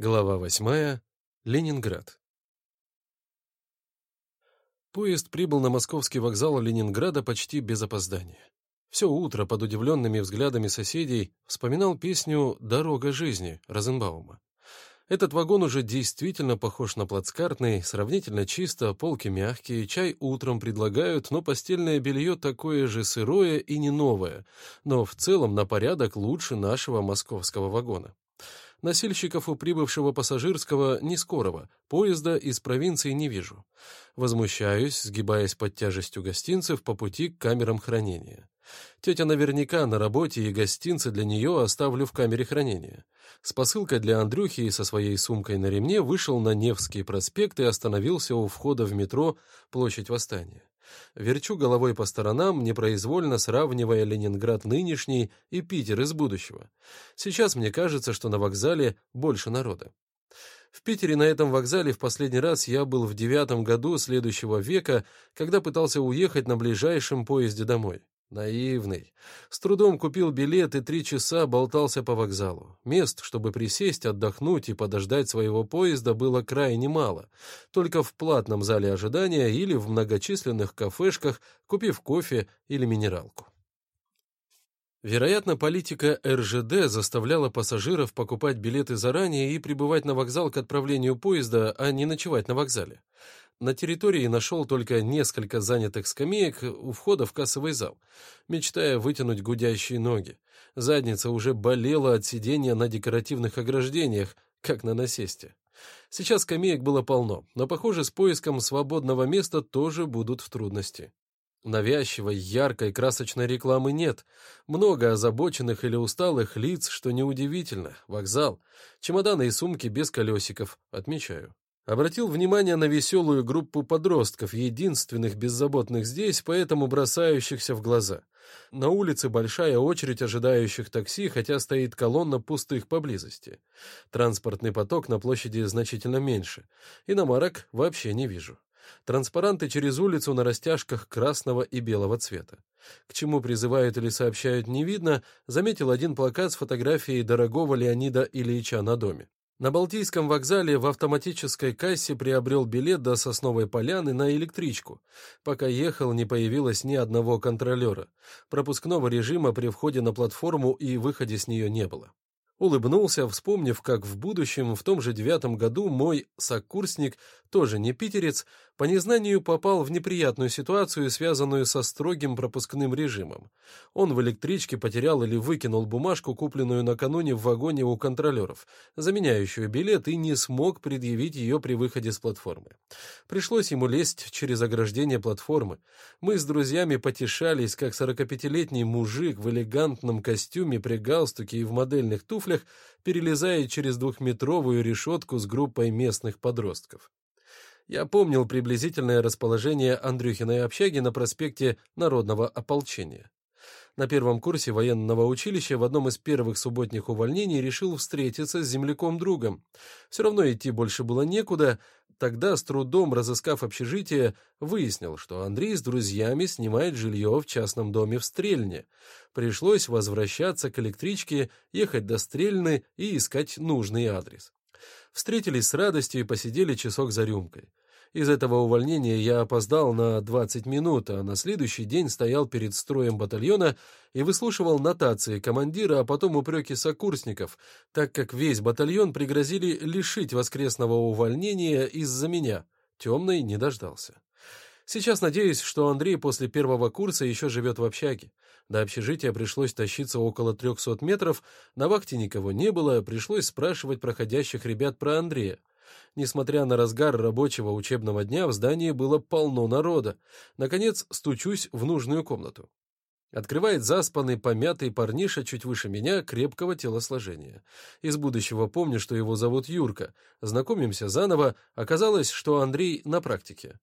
Глава восьмая. Ленинград. Поезд прибыл на московский вокзал Ленинграда почти без опоздания. Все утро под удивленными взглядами соседей вспоминал песню «Дорога жизни» Розенбаума. Этот вагон уже действительно похож на плацкартный, сравнительно чисто, полки мягкие, чай утром предлагают, но постельное белье такое же сырое и не новое, но в целом на порядок лучше нашего московского вагона. Носильщиков у прибывшего пассажирского не скорого, поезда из провинции не вижу. Возмущаюсь, сгибаясь под тяжестью гостинцев по пути к камерам хранения. Тетя наверняка на работе, и гостинцы для нее оставлю в камере хранения. С посылкой для Андрюхи и со своей сумкой на ремне вышел на Невский проспект и остановился у входа в метро Площадь Восстания. Верчу головой по сторонам, непроизвольно сравнивая Ленинград нынешний и Питер из будущего. Сейчас мне кажется, что на вокзале больше народа. В Питере на этом вокзале в последний раз я был в девятом году следующего века, когда пытался уехать на ближайшем поезде домой. Наивный. С трудом купил билет и три часа болтался по вокзалу. Мест, чтобы присесть, отдохнуть и подождать своего поезда, было крайне мало. Только в платном зале ожидания или в многочисленных кафешках, купив кофе или минералку. Вероятно, политика РЖД заставляла пассажиров покупать билеты заранее и прибывать на вокзал к отправлению поезда, а не ночевать на вокзале. На территории нашел только несколько занятых скамеек у входа в кассовый зал, мечтая вытянуть гудящие ноги. Задница уже болела от сидения на декоративных ограждениях, как на насесте. Сейчас скамеек было полно, но, похоже, с поиском свободного места тоже будут в трудности. Навязчивой, яркой, красочной рекламы нет. Много озабоченных или усталых лиц, что неудивительно. Вокзал. Чемоданы и сумки без колесиков. Отмечаю. Обратил внимание на веселую группу подростков, единственных беззаботных здесь, поэтому бросающихся в глаза. На улице большая очередь ожидающих такси, хотя стоит колонна пустых поблизости. Транспортный поток на площади значительно меньше. Иномарок вообще не вижу. Транспаранты через улицу на растяжках красного и белого цвета. К чему призывают или сообщают не видно, заметил один плакат с фотографией дорогого Леонида Ильича на доме. На Балтийском вокзале в автоматической кассе приобрел билет до Сосновой Поляны на электричку. Пока ехал, не появилось ни одного контролера. Пропускного режима при входе на платформу и выходе с нее не было. Улыбнулся, вспомнив, как в будущем, в том же девятом году, мой сокурсник, тоже не питерец, по незнанию попал в неприятную ситуацию, связанную со строгим пропускным режимом. Он в электричке потерял или выкинул бумажку, купленную накануне в вагоне у контролеров, заменяющую билет, и не смог предъявить ее при выходе с платформы. Пришлось ему лезть через ограждение платформы. Мы с друзьями потешались, как сорокапятилетний мужик в элегантном костюме при галстуке и в модельных туфлях, перелезая через двухметровую решетку с группой местных подростков. Я помнил приблизительное расположение Андрюхиной общаги на проспекте Народного ополчения. На первом курсе военного училища в одном из первых субботних увольнений решил встретиться с земляком-другом. Все равно идти больше было некуда, тогда, с трудом разыскав общежитие, выяснил, что Андрей с друзьями снимает жилье в частном доме в Стрельне. Пришлось возвращаться к электричке, ехать до Стрельны и искать нужный адрес. Встретились с радостью и посидели часок за рюмкой. Из этого увольнения я опоздал на 20 минут, а на следующий день стоял перед строем батальона и выслушивал нотации командира, а потом упреки сокурсников, так как весь батальон пригрозили лишить воскресного увольнения из-за меня. Темный не дождался. Сейчас надеюсь, что Андрей после первого курса еще живет в общаге. До общежития пришлось тащиться около 300 метров, на вахте никого не было, пришлось спрашивать проходящих ребят про Андрея. Несмотря на разгар рабочего учебного дня, в здании было полно народа. Наконец, стучусь в нужную комнату. Открывает заспанный, помятый парниша чуть выше меня, крепкого телосложения. Из будущего помню, что его зовут Юрка. Знакомимся заново, оказалось, что Андрей на практике.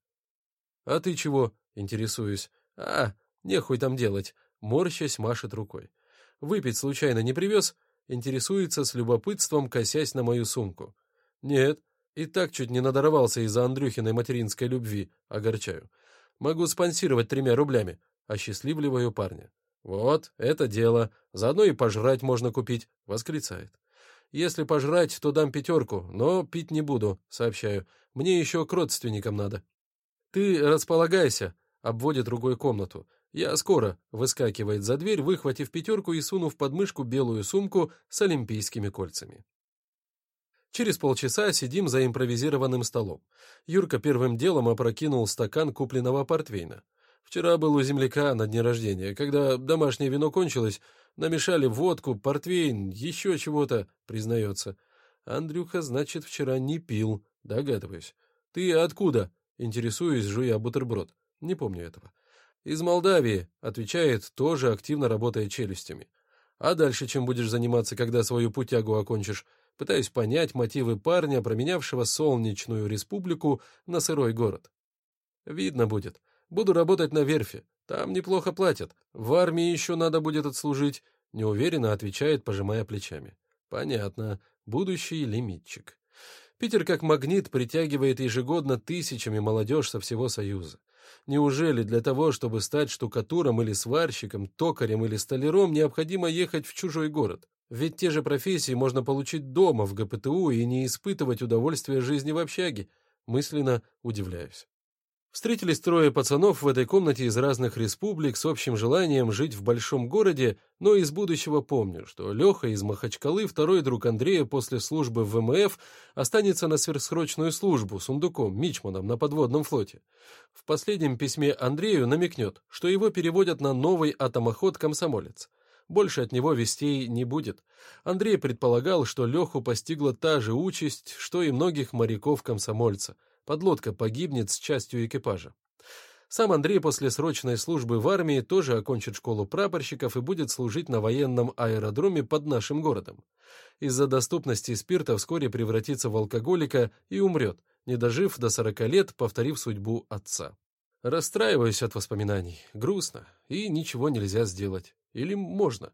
«А ты чего?» — интересуюсь. «А, нехуй там делать», — морщась машет рукой. «Выпить случайно не привез?» — интересуется с любопытством, косясь на мою сумку. «Нет, и так чуть не надорвался из-за Андрюхиной материнской любви, огорчаю. Могу спонсировать тремя рублями, осчастливливаю парня. Вот, это дело, заодно и пожрать можно купить, восклицает. Если пожрать, то дам пятерку, но пить не буду, сообщаю. Мне еще к родственникам надо. Ты располагайся, обводит другой комнату. Я скоро, выскакивает за дверь, выхватив пятерку и сунув под мышку белую сумку с олимпийскими кольцами. Через полчаса сидим за импровизированным столом. Юрка первым делом опрокинул стакан купленного портвейна. Вчера был у земляка на дне рождения. Когда домашнее вино кончилось, намешали водку, портвейн, еще чего-то, признается. Андрюха, значит, вчера не пил, догадываюсь. Ты откуда? Интересуюсь, жуя бутерброд. Не помню этого. Из Молдавии, отвечает, тоже активно работая челюстями. А дальше чем будешь заниматься, когда свою путягу окончишь? Пытаюсь понять мотивы парня, променявшего солнечную республику на сырой город. Видно будет. Буду работать на верфи. Там неплохо платят. В армии еще надо будет отслужить. Неуверенно отвечает, пожимая плечами. Понятно. Будущий лимитчик. Питер как магнит притягивает ежегодно тысячами молодежь со всего Союза. Неужели для того, чтобы стать штукатуром или сварщиком, токарем или столяром, необходимо ехать в чужой город? Ведь те же профессии можно получить дома в ГПТУ и не испытывать удовольствия жизни в общаге. Мысленно удивляюсь. Встретились трое пацанов в этой комнате из разных республик с общим желанием жить в большом городе, но из будущего помню, что Леха из Махачкалы, второй друг Андрея после службы в ВМФ, останется на сверхсрочную службу сундуком, мичманом на подводном флоте. В последнем письме Андрею намекнет, что его переводят на новый атомоход «Комсомолец». Больше от него вестей не будет. Андрей предполагал, что Леху постигла та же участь, что и многих моряков-комсомольца. Подлодка погибнет с частью экипажа. Сам Андрей после срочной службы в армии тоже окончит школу прапорщиков и будет служить на военном аэродроме под нашим городом. Из-за доступности спирта вскоре превратится в алкоголика и умрет, не дожив до 40 лет, повторив судьбу отца. Расстраиваюсь от воспоминаний. Грустно. И ничего нельзя сделать. Или можно.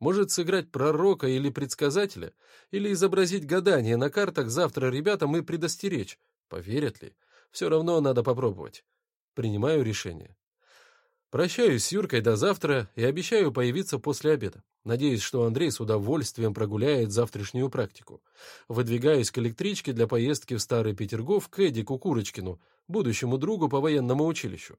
Может сыграть пророка или предсказателя, или изобразить гадание на картах завтра ребятам и предостеречь. Поверят ли? Все равно надо попробовать. Принимаю решение. Прощаюсь с Юркой до завтра и обещаю появиться после обеда. Надеюсь, что Андрей с удовольствием прогуляет завтрашнюю практику. Выдвигаюсь к электричке для поездки в Старый Петергоф к Эдику Курочкину, будущему другу по военному училищу.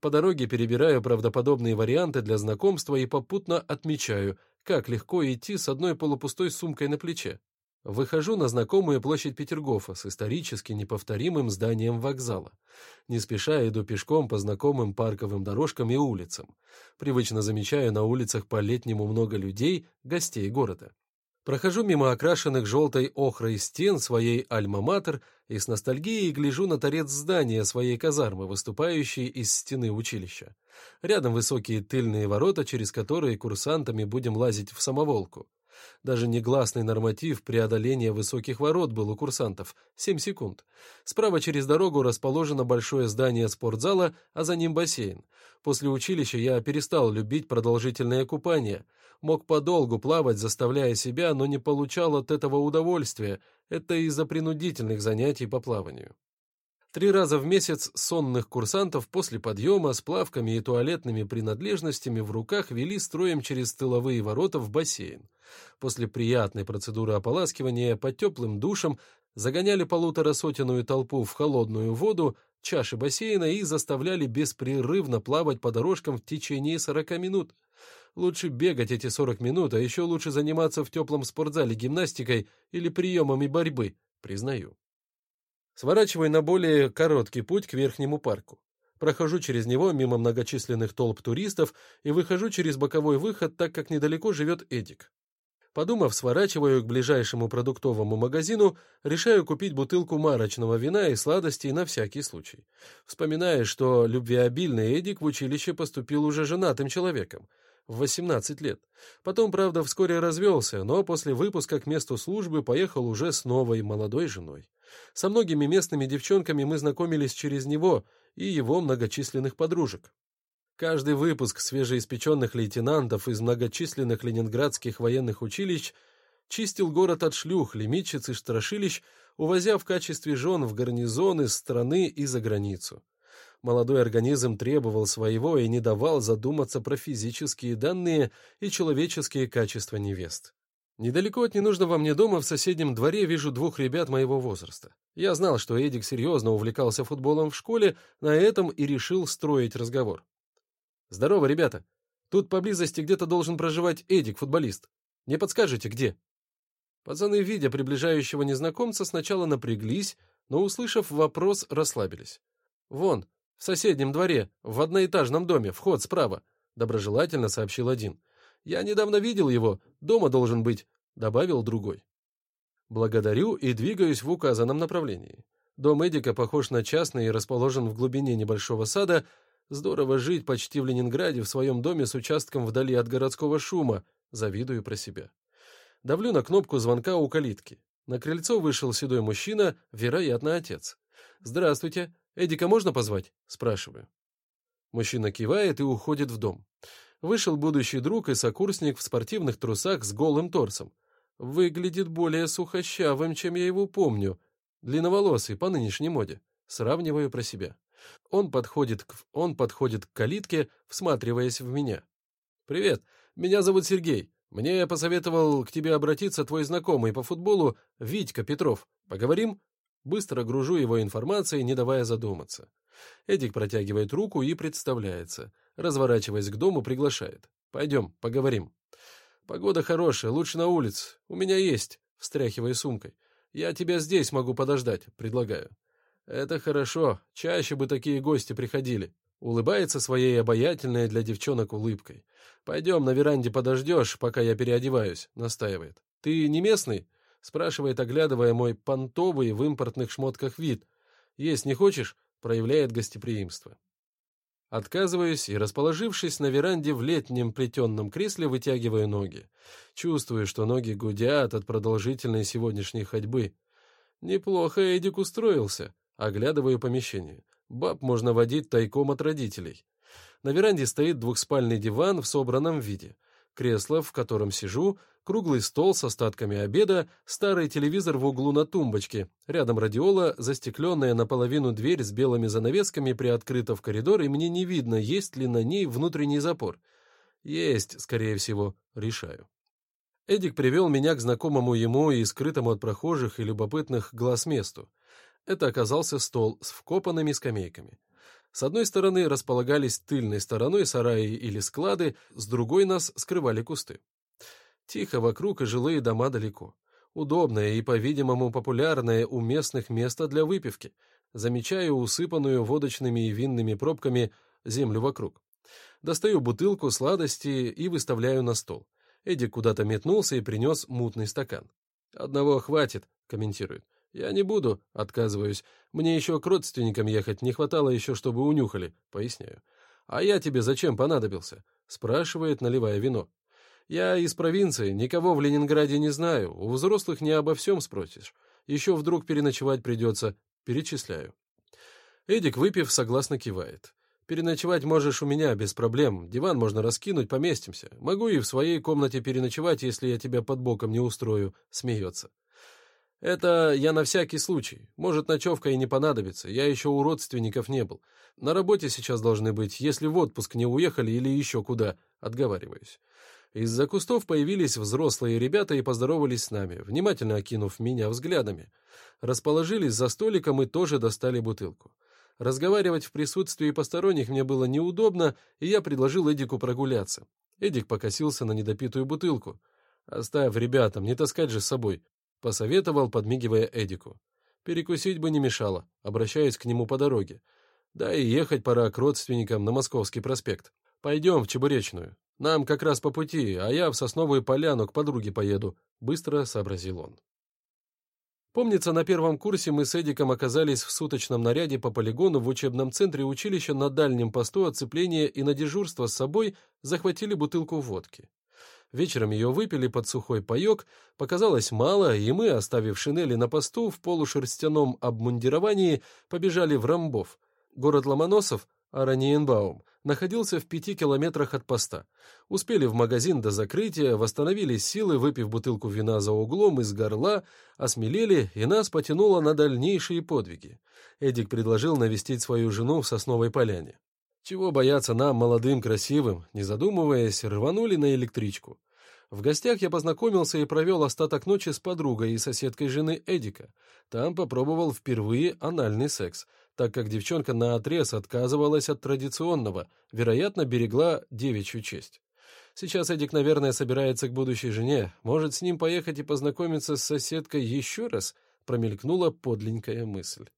По дороге перебираю правдоподобные варианты для знакомства и попутно отмечаю, как легко идти с одной полупустой сумкой на плече. Выхожу на знакомую площадь Петергофа с исторически неповторимым зданием вокзала. Не спеша иду пешком по знакомым парковым дорожкам и улицам. Привычно замечаю на улицах по-летнему много людей, гостей города. Прохожу мимо окрашенных желтой охрой стен своей альма-матер и с ностальгией гляжу на торец здания своей казармы, выступающей из стены училища. Рядом высокие тыльные ворота, через которые курсантами будем лазить в самоволку. Даже негласный норматив преодоления высоких ворот был у курсантов — 7 секунд. Справа через дорогу расположено большое здание спортзала, а за ним бассейн. После училища я перестал любить продолжительное купание. Мог подолгу плавать, заставляя себя, но не получал от этого удовольствия. Это из-за принудительных занятий по плаванию. Три раза в месяц сонных курсантов после подъема с плавками и туалетными принадлежностями в руках вели строем через тыловые ворота в бассейн. После приятной процедуры ополаскивания под теплым душем загоняли полуторасотенную толпу в холодную воду, чаши бассейна и заставляли беспрерывно плавать по дорожкам в течение 40 минут. Лучше бегать эти 40 минут, а еще лучше заниматься в теплом спортзале гимнастикой или приемами борьбы, признаю. Сворачиваю на более короткий путь к верхнему парку. Прохожу через него мимо многочисленных толп туристов и выхожу через боковой выход, так как недалеко живет Эдик. Подумав, сворачиваю к ближайшему продуктовому магазину, решаю купить бутылку марочного вина и сладостей на всякий случай. Вспоминая, что любвеобильный Эдик в училище поступил уже женатым человеком в 18 лет. Потом, правда, вскоре развелся, но после выпуска к месту службы поехал уже с новой молодой женой. Со многими местными девчонками мы знакомились через него и его многочисленных подружек. Каждый выпуск свежеиспеченных лейтенантов из многочисленных ленинградских военных училищ чистил город от шлюх, лимитчиц и страшилищ, увозя в качестве жен в гарнизоны страны и за границу. Молодой организм требовал своего и не давал задуматься про физические данные и человеческие качества невест. Недалеко от ненужного мне дома в соседнем дворе вижу двух ребят моего возраста. Я знал, что Эдик серьезно увлекался футболом в школе, на этом и решил строить разговор. «Здорово, ребята. Тут поблизости где-то должен проживать Эдик, футболист. Не подскажете, где?» Пацаны, видя приближающего незнакомца, сначала напряглись, но, услышав вопрос, расслабились. «Вон, в соседнем дворе, в одноэтажном доме, вход справа», — доброжелательно сообщил один. «Я недавно видел его, дома должен быть», — добавил другой. Благодарю и двигаюсь в указанном направлении. Дом Эдика похож на частный и расположен в глубине небольшого сада. Здорово жить почти в Ленинграде в своем доме с участком вдали от городского шума. Завидую про себя. Давлю на кнопку звонка у калитки. На крыльцо вышел седой мужчина, вероятно, отец. «Здравствуйте. Эдика можно позвать?» — спрашиваю. Мужчина кивает и уходит в дом. Вышел будущий друг и сокурсник в спортивных трусах с голым торсом. Выглядит более сухощавым, чем я его помню. Длинноволосый, по нынешней моде. Сравниваю про себя. Он подходит к, он подходит к калитке, всматриваясь в меня. «Привет, меня зовут Сергей. Мне посоветовал к тебе обратиться твой знакомый по футболу Витька Петров. Поговорим?» Быстро гружу его информацией, не давая задуматься. Эдик протягивает руку и представляется разворачиваясь к дому, приглашает. «Пойдем, поговорим». «Погода хорошая, лучше на улице. У меня есть», — встряхивая сумкой. «Я тебя здесь могу подождать», — предлагаю. «Это хорошо. Чаще бы такие гости приходили». Улыбается своей обаятельной для девчонок улыбкой. «Пойдем на веранде подождешь, пока я переодеваюсь», — настаивает. «Ты не местный?» — спрашивает, оглядывая мой понтовый в импортных шмотках вид. «Есть не хочешь?» — проявляет гостеприимство. Отказываюсь и, расположившись на веранде в летнем плетенном кресле, вытягиваю ноги. Чувствую, что ноги гудят от продолжительной сегодняшней ходьбы. Неплохо Эдик устроился. Оглядываю помещение. Баб можно водить тайком от родителей. На веранде стоит двухспальный диван в собранном виде кресло, в котором сижу, круглый стол с остатками обеда, старый телевизор в углу на тумбочке, рядом радиола, застекленная наполовину дверь с белыми занавесками приоткрыта в коридор, и мне не видно, есть ли на ней внутренний запор. Есть, скорее всего, решаю. Эдик привел меня к знакомому ему и скрытому от прохожих и любопытных глаз месту. Это оказался стол с вкопанными скамейками. С одной стороны располагались тыльной стороной сараи или склады, с другой нас скрывали кусты. Тихо вокруг и жилые дома далеко. Удобное и, по-видимому, популярное у местных место для выпивки. Замечаю усыпанную водочными и винными пробками землю вокруг. Достаю бутылку сладости и выставляю на стол. Эдик куда-то метнулся и принес мутный стакан. «Одного хватит», — комментирует. «Я не буду», — отказываюсь. «Мне еще к родственникам ехать, не хватало еще, чтобы унюхали», — поясняю. «А я тебе зачем понадобился?» — спрашивает, наливая вино. «Я из провинции, никого в Ленинграде не знаю, у взрослых не обо всем спросишь. Еще вдруг переночевать придется. Перечисляю». Эдик, выпив, согласно кивает. «Переночевать можешь у меня, без проблем. Диван можно раскинуть, поместимся. Могу и в своей комнате переночевать, если я тебя под боком не устрою», — смеется. Это я на всякий случай. Может, ночевка и не понадобится. Я еще у родственников не был. На работе сейчас должны быть, если в отпуск не уехали или еще куда. Отговариваюсь. Из-за кустов появились взрослые ребята и поздоровались с нами, внимательно окинув меня взглядами. Расположились за столиком и тоже достали бутылку. Разговаривать в присутствии посторонних мне было неудобно, и я предложил Эдику прогуляться. Эдик покосился на недопитую бутылку. «Оставь ребятам, не таскать же с собой. Посоветовал, подмигивая Эдику. Перекусить бы не мешало, обращаясь к нему по дороге. Да и ехать пора к родственникам на Московский проспект. Пойдем в Чебуречную. Нам как раз по пути, а я в Сосновую поляну к подруге поеду», — быстро сообразил он. Помнится, на первом курсе мы с Эдиком оказались в суточном наряде по полигону в учебном центре училища на дальнем посту оцепления и на дежурство с собой захватили бутылку водки. Вечером ее выпили под сухой паек, показалось мало, и мы, оставив шинели на посту, в полушерстяном обмундировании побежали в Рамбов. Город Ломоносов, Араниенбаум, находился в пяти километрах от поста. Успели в магазин до закрытия, восстановили силы, выпив бутылку вина за углом из горла, осмелели, и нас потянуло на дальнейшие подвиги. Эдик предложил навестить свою жену в Сосновой поляне. Чего бояться нам, молодым, красивым, не задумываясь, рванули на электричку. В гостях я познакомился и провел остаток ночи с подругой и соседкой жены Эдика. Там попробовал впервые анальный секс, так как девчонка наотрез отказывалась от традиционного, вероятно, берегла девичью честь. Сейчас Эдик, наверное, собирается к будущей жене. Может, с ним поехать и познакомиться с соседкой еще раз? Промелькнула подленькая мысль.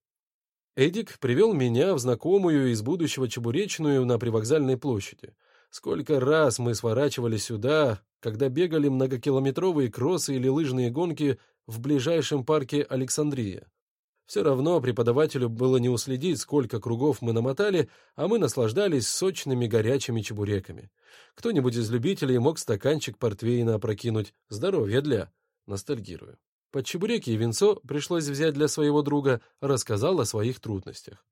Эдик привел меня в знакомую из будущего чебуречную на привокзальной площади. Сколько раз мы сворачивали сюда, когда бегали многокилометровые кроссы или лыжные гонки в ближайшем парке Александрия. Все равно преподавателю было не уследить, сколько кругов мы намотали, а мы наслаждались сочными горячими чебуреками. Кто-нибудь из любителей мог стаканчик портвейна опрокинуть. Здоровье для. Ностальгирую. Под чебуреки и венцо пришлось взять для своего друга, рассказал о своих трудностях.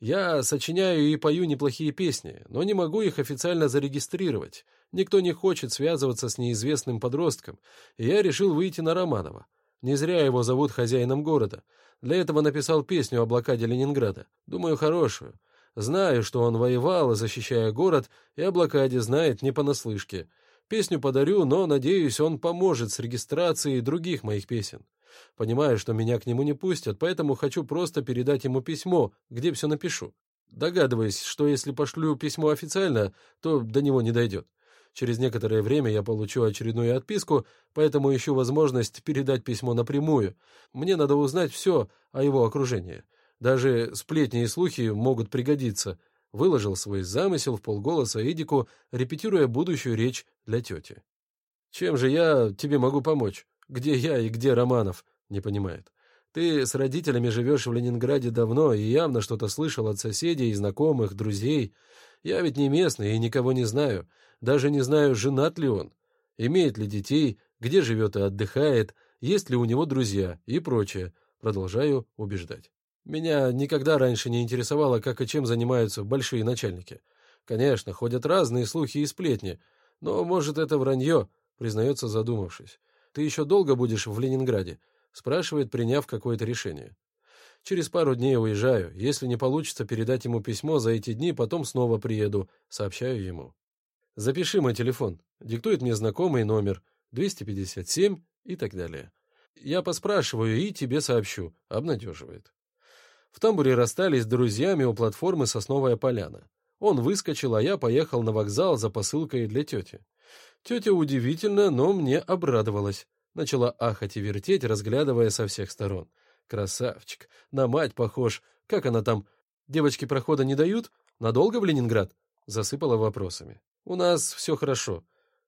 Я сочиняю и пою неплохие песни, но не могу их официально зарегистрировать. Никто не хочет связываться с неизвестным подростком, и я решил выйти на Романова. Не зря его зовут хозяином города. Для этого написал песню о блокаде Ленинграда. Думаю, хорошую. Знаю, что он воевал, защищая город, и о блокаде знает не понаслышке. Песню подарю, но, надеюсь, он поможет с регистрацией других моих песен. Понимаю, что меня к нему не пустят, поэтому хочу просто передать ему письмо, где все напишу. Догадываюсь, что если пошлю письмо официально, то до него не дойдет. Через некоторое время я получу очередную отписку, поэтому ищу возможность передать письмо напрямую. Мне надо узнать все о его окружении. Даже сплетни и слухи могут пригодиться. Выложил свой замысел в полголоса Эдику, репетируя будущую речь для тети. «Чем же я тебе могу помочь?» Где я и где Романов? Не понимает. Ты с родителями живешь в Ленинграде давно и явно что-то слышал от соседей, знакомых, друзей. Я ведь не местный и никого не знаю. Даже не знаю, женат ли он, имеет ли детей, где живет и отдыхает, есть ли у него друзья и прочее. Продолжаю убеждать. Меня никогда раньше не интересовало, как и чем занимаются большие начальники. Конечно, ходят разные слухи и сплетни, но, может, это вранье, признается задумавшись. Ты еще долго будешь в Ленинграде?» — спрашивает, приняв какое-то решение. «Через пару дней уезжаю. Если не получится передать ему письмо за эти дни, потом снова приеду», — сообщаю ему. «Запиши мой телефон», — диктует мне знакомый номер, 257 и так далее. «Я поспрашиваю и тебе сообщу», — обнадеживает. В тамбуре расстались с друзьями у платформы «Сосновая поляна». Он выскочил, а я поехал на вокзал за посылкой для тети. Тетя удивительно, но мне обрадовалась. Начала ахать и вертеть, разглядывая со всех сторон. Красавчик, на мать похож. Как она там? Девочки прохода не дают? Надолго в Ленинград? Засыпала вопросами. У нас все хорошо.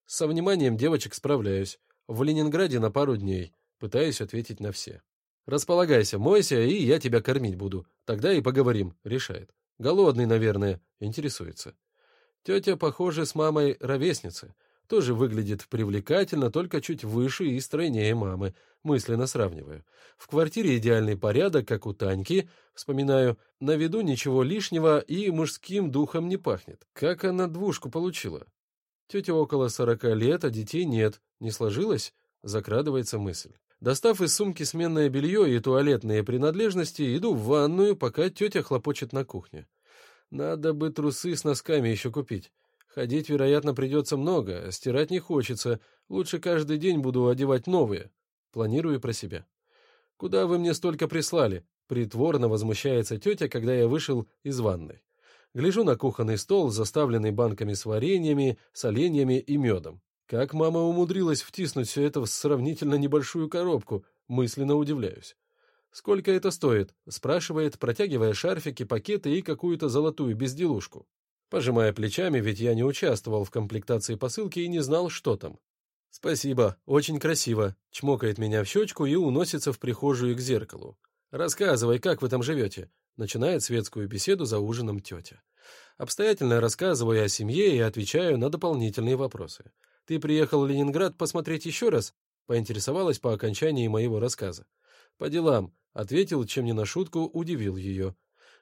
Со вниманием девочек справляюсь. В Ленинграде на пару дней. Пытаюсь ответить на все. Располагайся, мойся, и я тебя кормить буду. Тогда и поговорим, решает. Голодный, наверное, интересуется. Тетя, похоже, с мамой ровесницы тоже выглядит привлекательно, только чуть выше и стройнее мамы, мысленно сравниваю. В квартире идеальный порядок, как у Таньки, вспоминаю, на виду ничего лишнего и мужским духом не пахнет. Как она двушку получила? Тетя около сорока лет, а детей нет. Не сложилось? Закрадывается мысль. Достав из сумки сменное белье и туалетные принадлежности, иду в ванную, пока тетя хлопочет на кухне. Надо бы трусы с носками еще купить. Ходить, вероятно, придется много, а стирать не хочется. Лучше каждый день буду одевать новые. Планирую про себя. «Куда вы мне столько прислали?» Притворно возмущается тетя, когда я вышел из ванной. Гляжу на кухонный стол, заставленный банками с вареньями, соленьями и медом. Как мама умудрилась втиснуть все это в сравнительно небольшую коробку, мысленно удивляюсь. «Сколько это стоит?» — спрашивает, протягивая шарфики, пакеты и какую-то золотую безделушку. Пожимая плечами, ведь я не участвовал в комплектации посылки и не знал, что там. «Спасибо, очень красиво», — чмокает меня в щечку и уносится в прихожую к зеркалу. «Рассказывай, как вы там живете?» — начинает светскую беседу за ужином тетя. Обстоятельно рассказываю о семье и отвечаю на дополнительные вопросы. «Ты приехал в Ленинград посмотреть еще раз?» — поинтересовалась по окончании моего рассказа. «По делам», — ответил, чем не на шутку удивил ее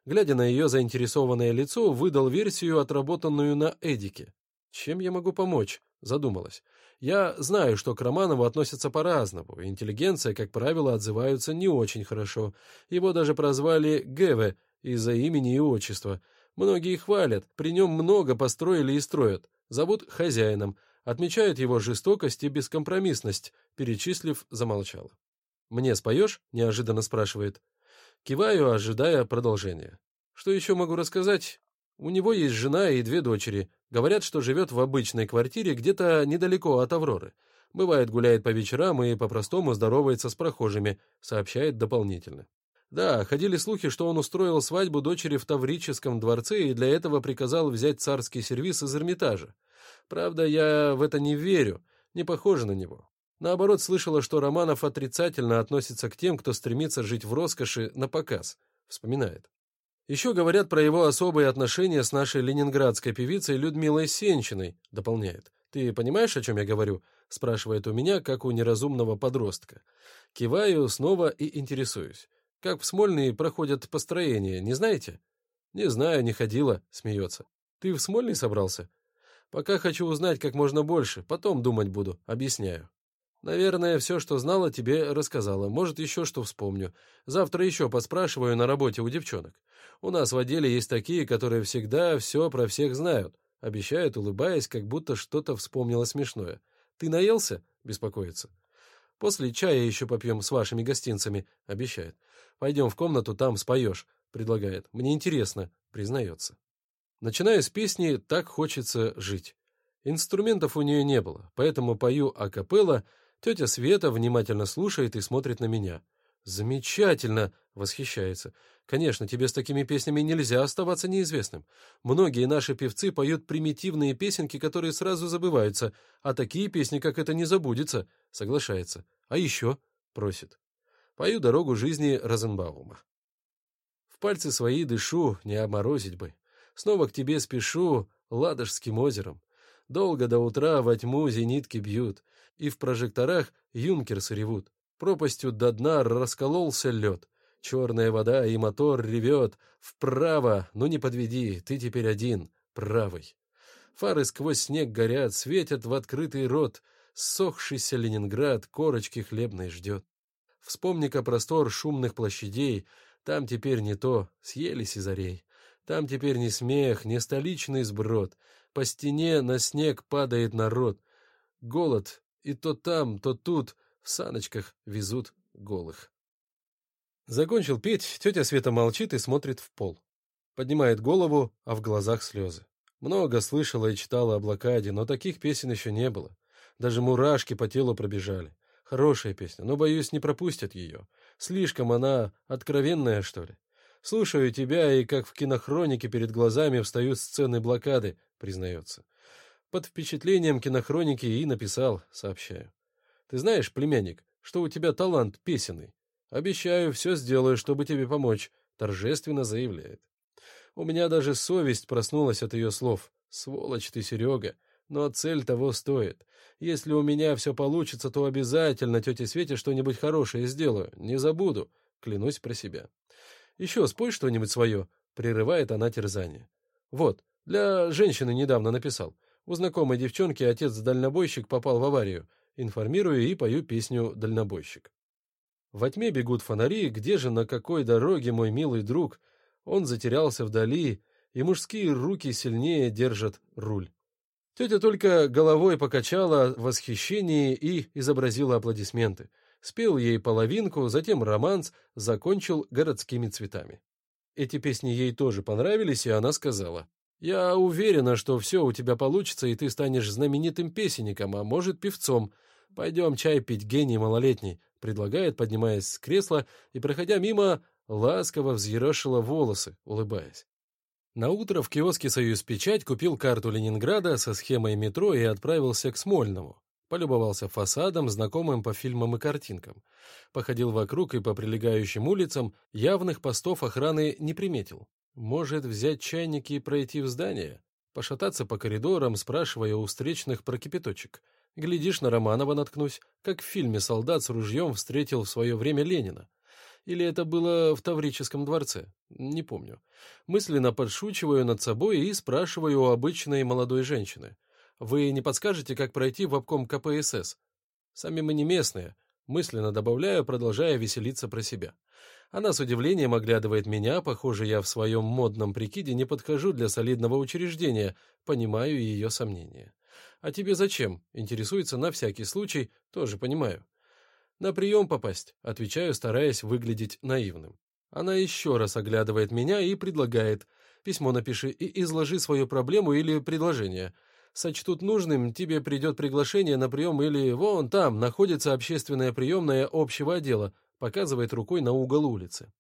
глядя на ее заинтересованное лицо, выдал версию, отработанную на Эдике. «Чем я могу помочь?» — задумалась. «Я знаю, что к Романову относятся по-разному. Интеллигенция, как правило, отзываются не очень хорошо. Его даже прозвали Геве из-за имени и отчества. Многие хвалят, при нем много построили и строят. Зовут хозяином. Отмечает его жестокость и бескомпромиссность, перечислив, замолчала. «Мне споешь?» — неожиданно спрашивает. Киваю, ожидая продолжения. Что еще могу рассказать? У него есть жена и две дочери. Говорят, что живет в обычной квартире где-то недалеко от Авроры. Бывает, гуляет по вечерам и по-простому здоровается с прохожими, сообщает дополнительно. Да, ходили слухи, что он устроил свадьбу дочери в Таврическом дворце и для этого приказал взять царский сервиз из Эрмитажа. Правда, я в это не верю, не похоже на него. Наоборот, слышала, что Романов отрицательно относится к тем, кто стремится жить в роскоши на показ. Вспоминает. Еще говорят про его особые отношения с нашей ленинградской певицей Людмилой Сенчиной, дополняет. «Ты понимаешь, о чем я говорю?» — спрашивает у меня, как у неразумного подростка. Киваю снова и интересуюсь. Как в Смольный проходят построения, не знаете? Не знаю, не ходила, смеется. Ты в Смольный собрался? Пока хочу узнать как можно больше, потом думать буду, объясняю. Наверное, все, что знала, тебе рассказала. Может, еще что вспомню. Завтра еще поспрашиваю на работе у девчонок. У нас в отделе есть такие, которые всегда все про всех знают. Обещают, улыбаясь, как будто что-то вспомнила смешное. Ты наелся? Беспокоится. После чая еще попьем с вашими гостинцами, обещает. Пойдем в комнату, там споешь, предлагает. Мне интересно, признается. Начиная с песни «Так хочется жить». Инструментов у нее не было, поэтому пою акапелла, тетя Света внимательно слушает и смотрит на меня. «Замечательно!» — восхищается. «Конечно, тебе с такими песнями нельзя оставаться неизвестным. Многие наши певцы поют примитивные песенки, которые сразу забываются, а такие песни, как это, не забудется», — соглашается. «А еще?» — просит. Пою дорогу жизни Розенбаума. В пальцы свои дышу, не обморозить бы. Снова к тебе спешу Ладожским озером. Долго до утра во тьму зенитки бьют, и в прожекторах юнкерсы ревут. Пропастью до дна раскололся лед. Черная вода и мотор ревет. Вправо, ну не подведи, ты теперь один, правый. Фары сквозь снег горят, светят в открытый рот. Сохшийся Ленинград корочки хлебной ждет. Вспомни-ка простор шумных площадей, там теперь не то, съелись и зарей. Там теперь не смех, не столичный сброд. По стене на снег падает народ. Голод и то там, то тут — в саночках везут голых. Закончил петь, тетя Света молчит и смотрит в пол. Поднимает голову, а в глазах слезы. Много слышала и читала о блокаде, но таких песен еще не было. Даже мурашки по телу пробежали. Хорошая песня, но, боюсь, не пропустят ее. Слишком она откровенная, что ли. Слушаю тебя, и как в кинохронике перед глазами встают сцены блокады, признается. Под впечатлением кинохроники и написал, сообщаю. Ты знаешь, племянник, что у тебя талант песенный. Обещаю, все сделаю, чтобы тебе помочь, торжественно заявляет. У меня даже совесть проснулась от ее слов. Сволочь ты, Серега, но цель того стоит. Если у меня все получится, то обязательно тете Свете что-нибудь хорошее сделаю. Не забуду, клянусь про себя. Еще спой что-нибудь свое, прерывает она терзание. Вот, для женщины недавно написал. У знакомой девчонки отец-дальнобойщик попал в аварию информирую и пою песню «Дальнобойщик». Во тьме бегут фонари, где же, на какой дороге, мой милый друг? Он затерялся вдали, и мужские руки сильнее держат руль. Тетя только головой покачала в восхищении и изобразила аплодисменты. Спел ей половинку, затем романс, закончил городскими цветами. Эти песни ей тоже понравились, и она сказала, «Я уверена, что все у тебя получится, и ты станешь знаменитым песенником, а может, певцом. Пойдем чай пить, гений малолетний», — предлагает, поднимаясь с кресла и, проходя мимо, ласково взъерошила волосы, улыбаясь. Наутро в киоске «Союз Печать» купил карту Ленинграда со схемой метро и отправился к Смольному. Полюбовался фасадом, знакомым по фильмам и картинкам. Походил вокруг и по прилегающим улицам, явных постов охраны не приметил. Может, взять чайники и пройти в здание? Пошататься по коридорам, спрашивая у встречных про кипяточек. Глядишь, на Романова наткнусь, как в фильме солдат с ружьем встретил в свое время Ленина. Или это было в Таврическом дворце? Не помню. Мысленно подшучиваю над собой и спрашиваю у обычной молодой женщины. «Вы не подскажете, как пройти в обком КПСС?» «Сами мы не местные», мысленно добавляю, продолжая веселиться про себя. Она с удивлением оглядывает меня, похоже, я в своем модном прикиде не подхожу для солидного учреждения, понимаю ее сомнения. А тебе зачем? Интересуется на всякий случай, тоже понимаю. На прием попасть, отвечаю, стараясь выглядеть наивным. Она еще раз оглядывает меня и предлагает. Письмо напиши и изложи свою проблему или предложение. Сочтут нужным, тебе придет приглашение на прием или вон там находится общественная приемная общего отдела, показывает рукой на угол улицы.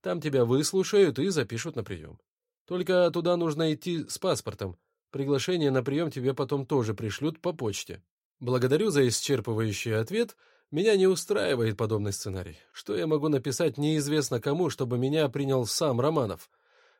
Там тебя выслушают и запишут на прием. Только туда нужно идти с паспортом. Приглашение на прием тебе потом тоже пришлют по почте. Благодарю за исчерпывающий ответ. Меня не устраивает подобный сценарий. Что я могу написать неизвестно кому, чтобы меня принял сам Романов?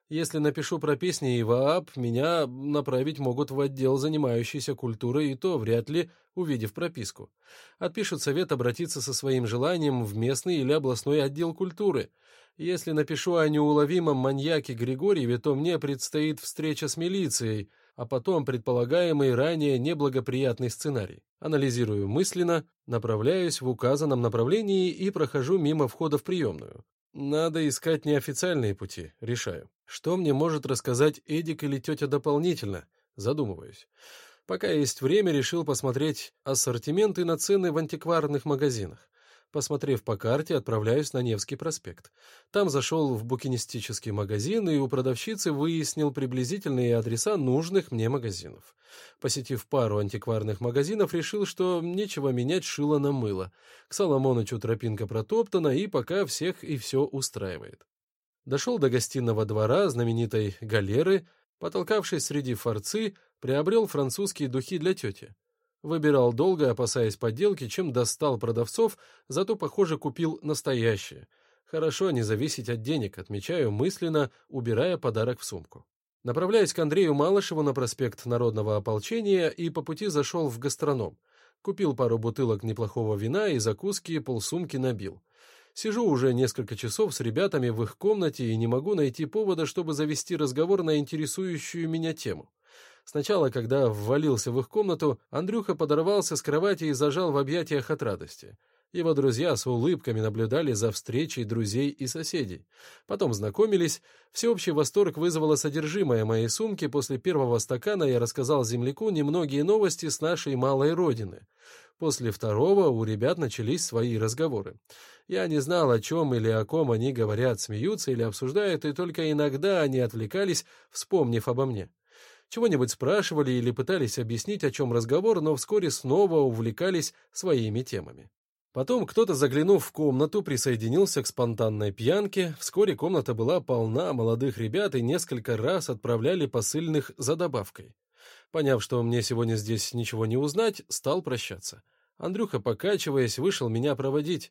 Если напишу про песни и ВААП, меня направить могут в отдел, занимающийся культурой, и то вряд ли, увидев прописку. Отпишут совет обратиться со своим желанием в местный или областной отдел культуры. Если напишу о неуловимом маньяке Григорьеве, то мне предстоит встреча с милицией, а потом предполагаемый ранее неблагоприятный сценарий. Анализирую мысленно, направляюсь в указанном направлении и прохожу мимо входа в приемную. Надо искать неофициальные пути, решаю. Что мне может рассказать Эдик или тетя дополнительно? Задумываюсь. Пока есть время, решил посмотреть ассортименты на цены в антикварных магазинах. Посмотрев по карте, отправляюсь на Невский проспект. Там зашел в букинистический магазин и у продавщицы выяснил приблизительные адреса нужных мне магазинов. Посетив пару антикварных магазинов, решил, что нечего менять шило на мыло. К Соломонычу тропинка протоптана, и пока всех и все устраивает. Дошел до гостиного двора знаменитой галеры, потолкавшись среди форцы, приобрел французские духи для тети. Выбирал долго, опасаясь подделки, чем достал продавцов, зато, похоже, купил настоящее. Хорошо не зависеть от денег, отмечаю мысленно, убирая подарок в сумку. Направляюсь к Андрею Малышеву на проспект Народного ополчения и по пути зашел в гастроном. Купил пару бутылок неплохого вина и закуски полсумки набил. Сижу уже несколько часов с ребятами в их комнате и не могу найти повода, чтобы завести разговор на интересующую меня тему. Сначала, когда ввалился в их комнату, Андрюха подорвался с кровати и зажал в объятиях от радости. Его друзья с улыбками наблюдали за встречей друзей и соседей. Потом знакомились. Всеобщий восторг вызвало содержимое моей сумки. После первого стакана я рассказал земляку немногие новости с нашей малой родины. После второго у ребят начались свои разговоры. Я не знал, о чем или о ком они говорят, смеются или обсуждают, и только иногда они отвлекались, вспомнив обо мне. Чего-нибудь спрашивали или пытались объяснить, о чем разговор, но вскоре снова увлекались своими темами. Потом кто-то, заглянув в комнату, присоединился к спонтанной пьянке. Вскоре комната была полна молодых ребят и несколько раз отправляли посыльных за добавкой. Поняв, что мне сегодня здесь ничего не узнать, стал прощаться. Андрюха, покачиваясь, вышел меня проводить.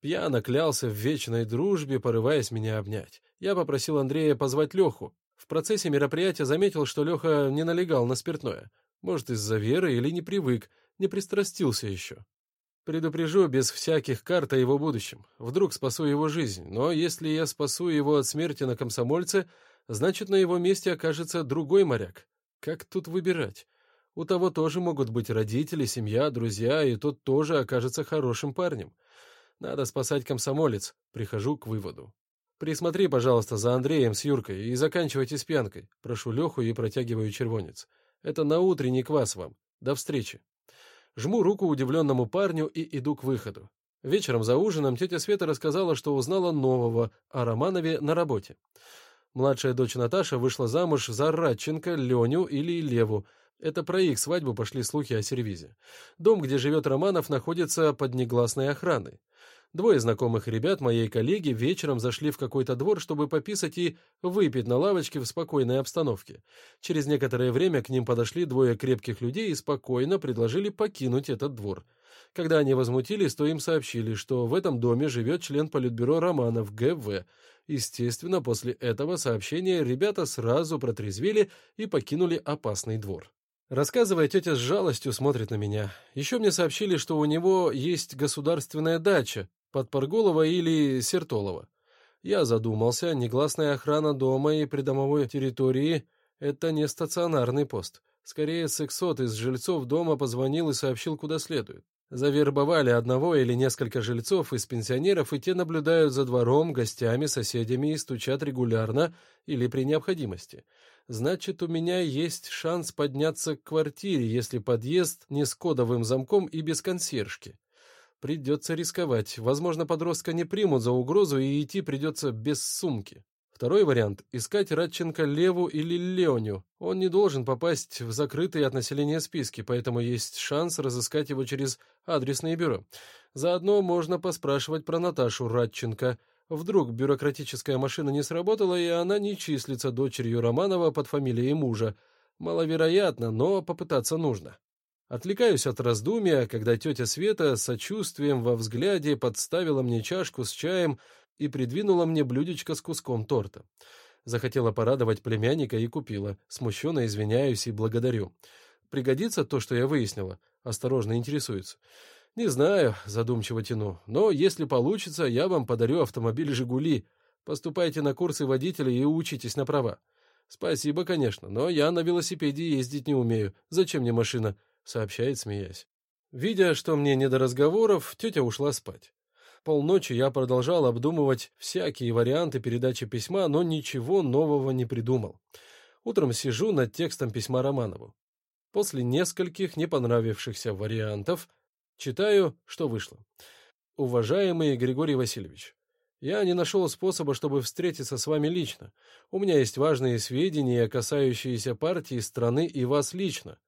Пьяно клялся в вечной дружбе, порываясь меня обнять. Я попросил Андрея позвать Леху. Процессе мероприятия заметил, что Леха не налегал на спиртное. Может, из-за веры или не привык, не пристрастился еще. Предупрежу без всяких карт о его будущем. Вдруг спасу его жизнь. Но если я спасу его от смерти на комсомольце, значит, на его месте окажется другой моряк. Как тут выбирать? У того тоже могут быть родители, семья, друзья, и тот тоже окажется хорошим парнем. Надо спасать комсомолец. Прихожу к выводу. Присмотри, пожалуйста, за Андреем с Юркой и заканчивайте с пьянкой. Прошу Леху и протягиваю червонец. Это на утренний квас вам. До встречи. Жму руку удивленному парню и иду к выходу. Вечером за ужином тетя Света рассказала, что узнала нового о Романове на работе. Младшая дочь Наташа вышла замуж за Радченко, Леню или Леву, это про их свадьбу пошли слухи о сервизе. Дом, где живет Романов, находится под негласной охраной. Двое знакомых ребят, моей коллеги, вечером зашли в какой-то двор, чтобы пописать и выпить на лавочке в спокойной обстановке. Через некоторое время к ним подошли двое крепких людей и спокойно предложили покинуть этот двор. Когда они возмутились, то им сообщили, что в этом доме живет член политбюро Романов ГВ. Естественно, после этого сообщения ребята сразу протрезвели и покинули опасный двор. Рассказывая, тетя с жалостью смотрит на меня. Еще мне сообщили, что у него есть государственная дача под Парголово или Сертолово. Я задумался, негласная охрана дома и придомовой территории — это не стационарный пост. Скорее, сексот из жильцов дома позвонил и сообщил, куда следует. Завербовали одного или несколько жильцов из пенсионеров, и те наблюдают за двором, гостями, соседями и стучат регулярно или при необходимости. Значит, у меня есть шанс подняться к квартире, если подъезд не с кодовым замком и без консьержки. Придется рисковать. Возможно, подростка не примут за угрозу, и идти придется без сумки. Второй вариант – искать Радченко Леву или Леоню. Он не должен попасть в закрытые от населения списки, поэтому есть шанс разыскать его через адресное бюро. Заодно можно поспрашивать про Наташу Радченко. Вдруг бюрократическая машина не сработала, и она не числится дочерью Романова под фамилией мужа. Маловероятно, но попытаться нужно. Отвлекаюсь от раздумья, когда тетя Света сочувствием во взгляде подставила мне чашку с чаем и придвинула мне блюдечко с куском торта. Захотела порадовать племянника и купила. Смущенно извиняюсь и благодарю. Пригодится то, что я выяснила? Осторожно интересуется. Не знаю, задумчиво тяну. Но если получится, я вам подарю автомобиль «Жигули». Поступайте на курсы водителя и учитесь на права. Спасибо, конечно, но я на велосипеде ездить не умею. Зачем мне машина? Сообщает, смеясь. Видя, что мне не до разговоров, тетя ушла спать. Полночи я продолжал обдумывать всякие варианты передачи письма, но ничего нового не придумал. Утром сижу над текстом письма Романову. После нескольких не понравившихся вариантов читаю, что вышло. Уважаемый Григорий Васильевич, я не нашел способа, чтобы встретиться с вами лично. У меня есть важные сведения, касающиеся партии, страны и вас лично.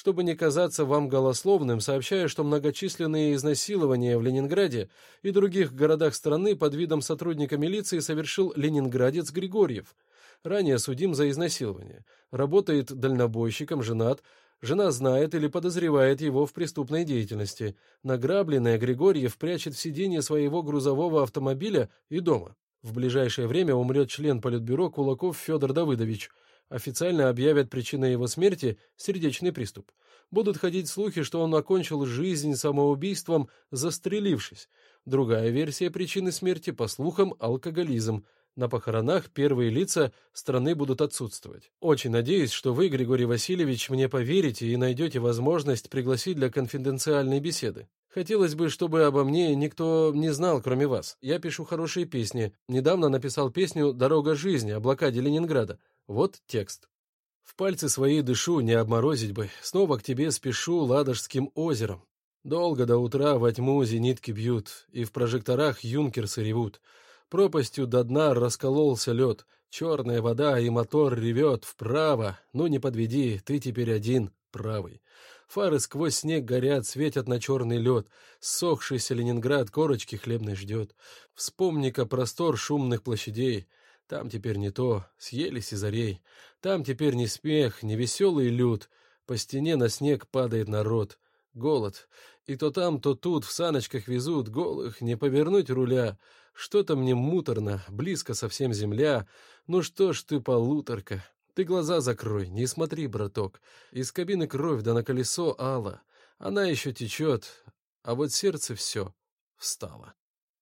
Чтобы не казаться вам голословным, сообщаю, что многочисленные изнасилования в Ленинграде и других городах страны под видом сотрудника милиции совершил ленинградец Григорьев. Ранее судим за изнасилование. Работает дальнобойщиком, женат. Жена знает или подозревает его в преступной деятельности. Награбленное Григорьев прячет в сиденье своего грузового автомобиля и дома. В ближайшее время умрет член Политбюро Кулаков Федор Давыдович – Официально объявят причиной его смерти сердечный приступ. Будут ходить слухи, что он окончил жизнь самоубийством, застрелившись. Другая версия причины смерти, по слухам, алкоголизм. На похоронах первые лица страны будут отсутствовать. Очень надеюсь, что вы, Григорий Васильевич, мне поверите и найдете возможность пригласить для конфиденциальной беседы. Хотелось бы, чтобы обо мне никто не знал, кроме вас. Я пишу хорошие песни. Недавно написал песню «Дорога жизни» о блокаде Ленинграда. Вот текст. В пальцы свои дышу, не обморозить бы. Снова к тебе спешу Ладожским озером. Долго до утра во тьму зенитки бьют, и в прожекторах юнкерсы ревут. Пропастью до дна раскололся лед, черная вода и мотор ревет вправо. Ну не подведи, ты теперь один, правый. Фары сквозь снег горят, светят на черный лед. Сохшийся Ленинград корочки хлебной ждет. Вспомни-ка простор шумных площадей. Там теперь не то, съелись изорей. Там теперь не смех, не веселый люд. По стене на снег падает народ. Голод. И то там, то тут в саночках везут голых, не повернуть руля. Что-то мне муторно, близко совсем земля. Ну что ж ты, полуторка, ты глаза закрой, не смотри, браток. Из кабины кровь, да на колесо ала. Она еще течет, а вот сердце все встало.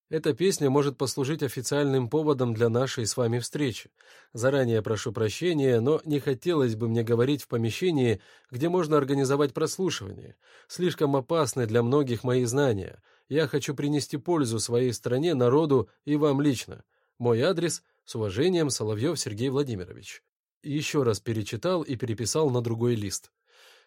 Эта песня может послужить официальным поводом для нашей с вами встречи. Заранее прошу прощения, но не хотелось бы мне говорить в помещении, где можно организовать прослушивание. Слишком опасны для многих мои знания. Я хочу принести пользу своей стране, народу и вам лично. Мой адрес — с уважением Соловьев Сергей Владимирович. Еще раз перечитал и переписал на другой лист.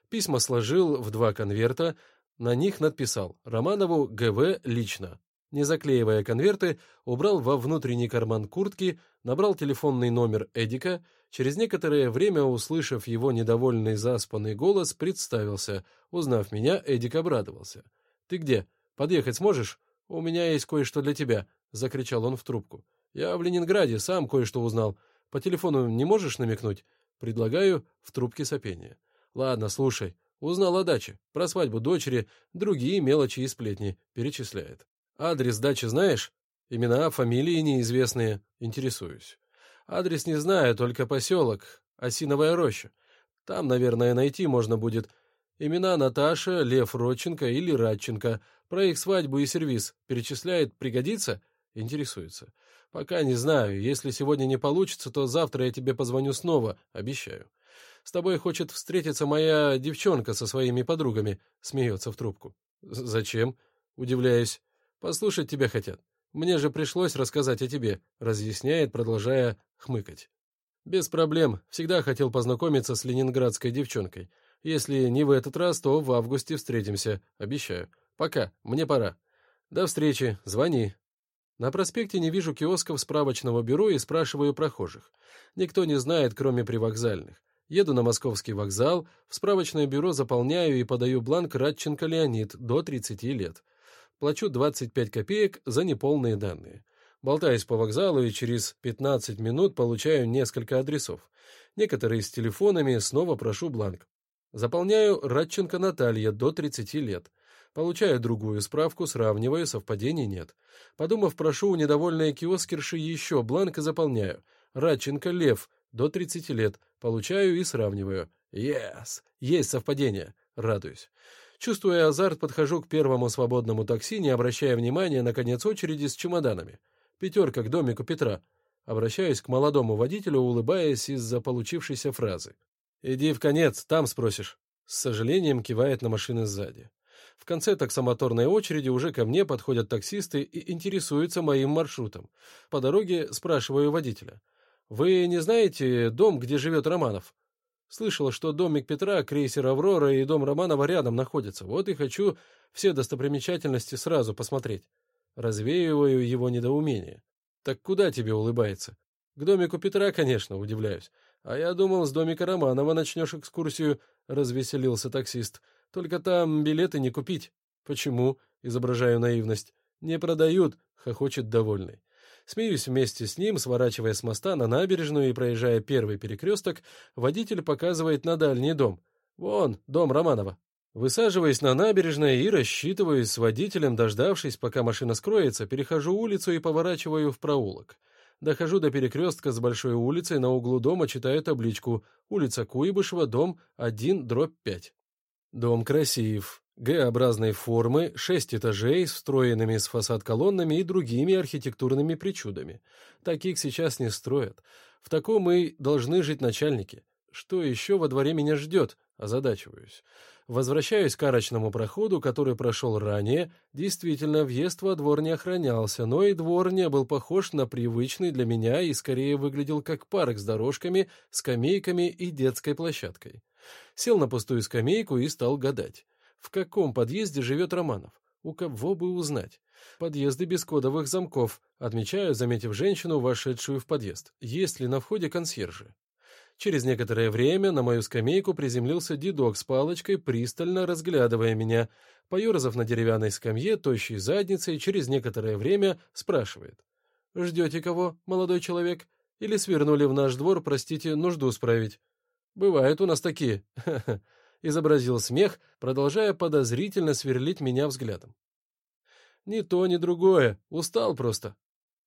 Письма сложил в два конверта, на них надписал «Романову ГВ лично». Не заклеивая конверты, убрал во внутренний карман куртки, набрал телефонный номер Эдика, через некоторое время, услышав его недовольный заспанный голос, представился. Узнав меня, Эдик обрадовался. «Ты где? Подъехать сможешь? У меня есть кое-что для тебя», — закричал он в трубку. «Я в Ленинграде, сам кое-что узнал. По телефону не можешь намекнуть?» «Предлагаю в трубке сопения». «Ладно, слушай. Узнал о даче, про свадьбу дочери, другие мелочи и сплетни», — перечисляет. Адрес дачи знаешь? Имена, фамилии неизвестные. Интересуюсь. Адрес не знаю, только поселок. Осиновая роща. Там, наверное, найти можно будет. Имена Наташа, Лев Родченко или Радченко. Про их свадьбу и сервис. Перечисляет, пригодится? Интересуется. Пока не знаю. Если сегодня не получится, то завтра я тебе позвоню снова. Обещаю. С тобой хочет встретиться моя девчонка со своими подругами. Смеется в трубку. Зачем? Удивляюсь. Послушать тебя хотят. Мне же пришлось рассказать о тебе», — разъясняет, продолжая хмыкать. Без проблем. Всегда хотел познакомиться с ленинградской девчонкой. Если не в этот раз, то в августе встретимся. Обещаю. Пока. Мне пора. До встречи. Звони. На проспекте не вижу киосков справочного бюро и спрашиваю прохожих. Никто не знает, кроме привокзальных. Еду на московский вокзал, в справочное бюро заполняю и подаю бланк Радченко Леонид до 30 лет. Плачу 25 копеек за неполные данные. Болтаюсь по вокзалу и через 15 минут получаю несколько адресов. Некоторые с телефонами, снова прошу бланк. Заполняю Радченко Наталья до 30 лет. Получаю другую справку, сравниваю, совпадений нет. Подумав, прошу у недовольной киоскерши еще бланк и заполняю. Радченко Лев, до 30 лет. Получаю и сравниваю. Yes! Есть совпадение. Радуюсь. Чувствуя азарт, подхожу к первому свободному такси, не обращая внимания на конец очереди с чемоданами. Пятерка к домику Петра. Обращаюсь к молодому водителю, улыбаясь из-за получившейся фразы. «Иди в конец, там спросишь». С сожалением кивает на машины сзади. В конце таксомоторной очереди уже ко мне подходят таксисты и интересуются моим маршрутом. По дороге спрашиваю водителя. «Вы не знаете дом, где живет Романов?» Слышала, что домик Петра, крейсер «Аврора» и дом Романова рядом находятся. Вот и хочу все достопримечательности сразу посмотреть. Развеиваю его недоумение. «Так куда тебе улыбается?» «К домику Петра, конечно, удивляюсь. А я думал, с домика Романова начнешь экскурсию», — развеселился таксист. «Только там билеты не купить». «Почему?» — изображаю наивность. «Не продают», — хохочет довольный. Смеюсь вместе с ним, сворачивая с моста на набережную и проезжая первый перекресток, водитель показывает на дальний дом. «Вон, дом Романова». Высаживаясь на набережной и рассчитываясь с водителем, дождавшись, пока машина скроется, перехожу улицу и поворачиваю в проулок. Дохожу до перекрестка с большой улицей, на углу дома читаю табличку «Улица Куйбышева, дом 1, дробь 5». Дом красив. Г-образной формы, шесть этажей с встроенными с фасад колоннами и другими архитектурными причудами. Таких сейчас не строят. В таком и должны жить начальники. Что еще во дворе меня ждет? Озадачиваюсь. Возвращаюсь к арочному проходу, который прошел ранее. Действительно, въезд во двор не охранялся, но и двор не был похож на привычный для меня и скорее выглядел как парк с дорожками, скамейками и детской площадкой. Сел на пустую скамейку и стал гадать. В каком подъезде живет Романов? У кого бы узнать? Подъезды без кодовых замков. Отмечаю, заметив женщину, вошедшую в подъезд. Есть ли на входе консьержи? Через некоторое время на мою скамейку приземлился дедок с палочкой, пристально разглядывая меня. Поерзав на деревянной скамье, тощей задницей, через некоторое время спрашивает. «Ждете кого, молодой человек? Или свернули в наш двор, простите, нужду справить?» «Бывают у нас такие», — изобразил смех, продолжая подозрительно сверлить меня взглядом. «Ни то, ни другое. Устал просто.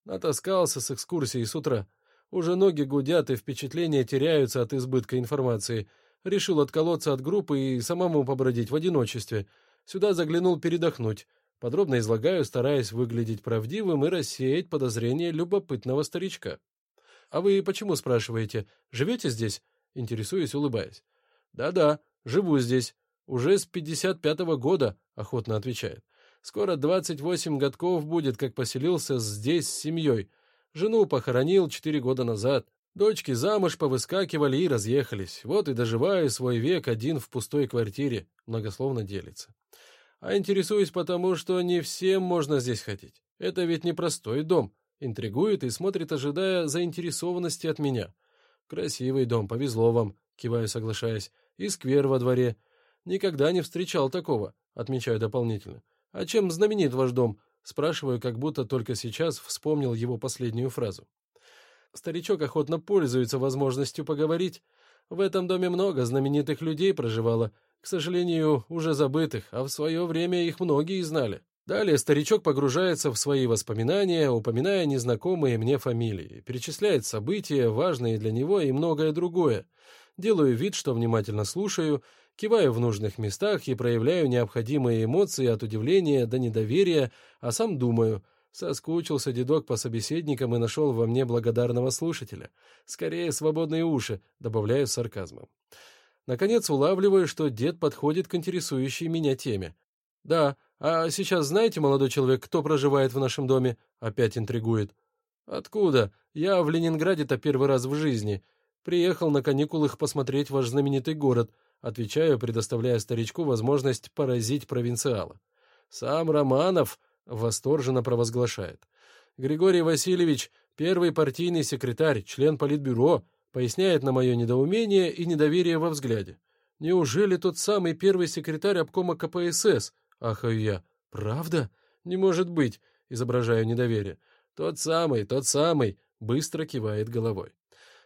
Натаскался с экскурсии с утра. Уже ноги гудят и впечатления теряются от избытка информации. Решил отколоться от группы и самому побродить в одиночестве. Сюда заглянул передохнуть. Подробно излагаю, стараясь выглядеть правдивым и рассеять подозрения любопытного старичка. «А вы почему, спрашиваете, живете здесь?» Интересуюсь, улыбаясь. «Да-да, живу здесь. Уже с 55-го года», — охотно отвечает. «Скоро 28 годков будет, как поселился здесь с семьей. Жену похоронил четыре года назад. Дочки замуж повыскакивали и разъехались. Вот и доживаю свой век один в пустой квартире, многословно делится. А интересуюсь потому, что не всем можно здесь ходить. Это ведь не простой дом. Интригует и смотрит, ожидая заинтересованности от меня. Красивый дом, повезло вам, киваю, соглашаясь. И сквер во дворе. Никогда не встречал такого, отмечаю дополнительно. А чем знаменит ваш дом? Спрашиваю, как будто только сейчас вспомнил его последнюю фразу. Старичок охотно пользуется возможностью поговорить. В этом доме много знаменитых людей проживало, к сожалению, уже забытых, а в свое время их многие знали. Далее старичок погружается в свои воспоминания, упоминая незнакомые мне фамилии, перечисляет события, важные для него и многое другое. Делаю вид, что внимательно слушаю, киваю в нужных местах и проявляю необходимые эмоции от удивления до недоверия, а сам думаю, соскучился дедок по собеседникам и нашел во мне благодарного слушателя. Скорее, свободные уши, добавляю с сарказмом. Наконец улавливаю, что дед подходит к интересующей меня теме. «Да, а сейчас знаете, молодой человек, кто проживает в нашем доме?» Опять интригует. «Откуда? Я в Ленинграде-то первый раз в жизни. Приехал на каникулах посмотреть ваш знаменитый город, отвечаю, предоставляя старичку возможность поразить провинциала. Сам Романов восторженно провозглашает. Григорий Васильевич, первый партийный секретарь, член политбюро, поясняет на мое недоумение и недоверие во взгляде. Неужели тот самый первый секретарь обкома КПСС? Ахаю я. Правда? Не может быть, изображаю недоверие. Тот самый, тот самый, быстро кивает головой.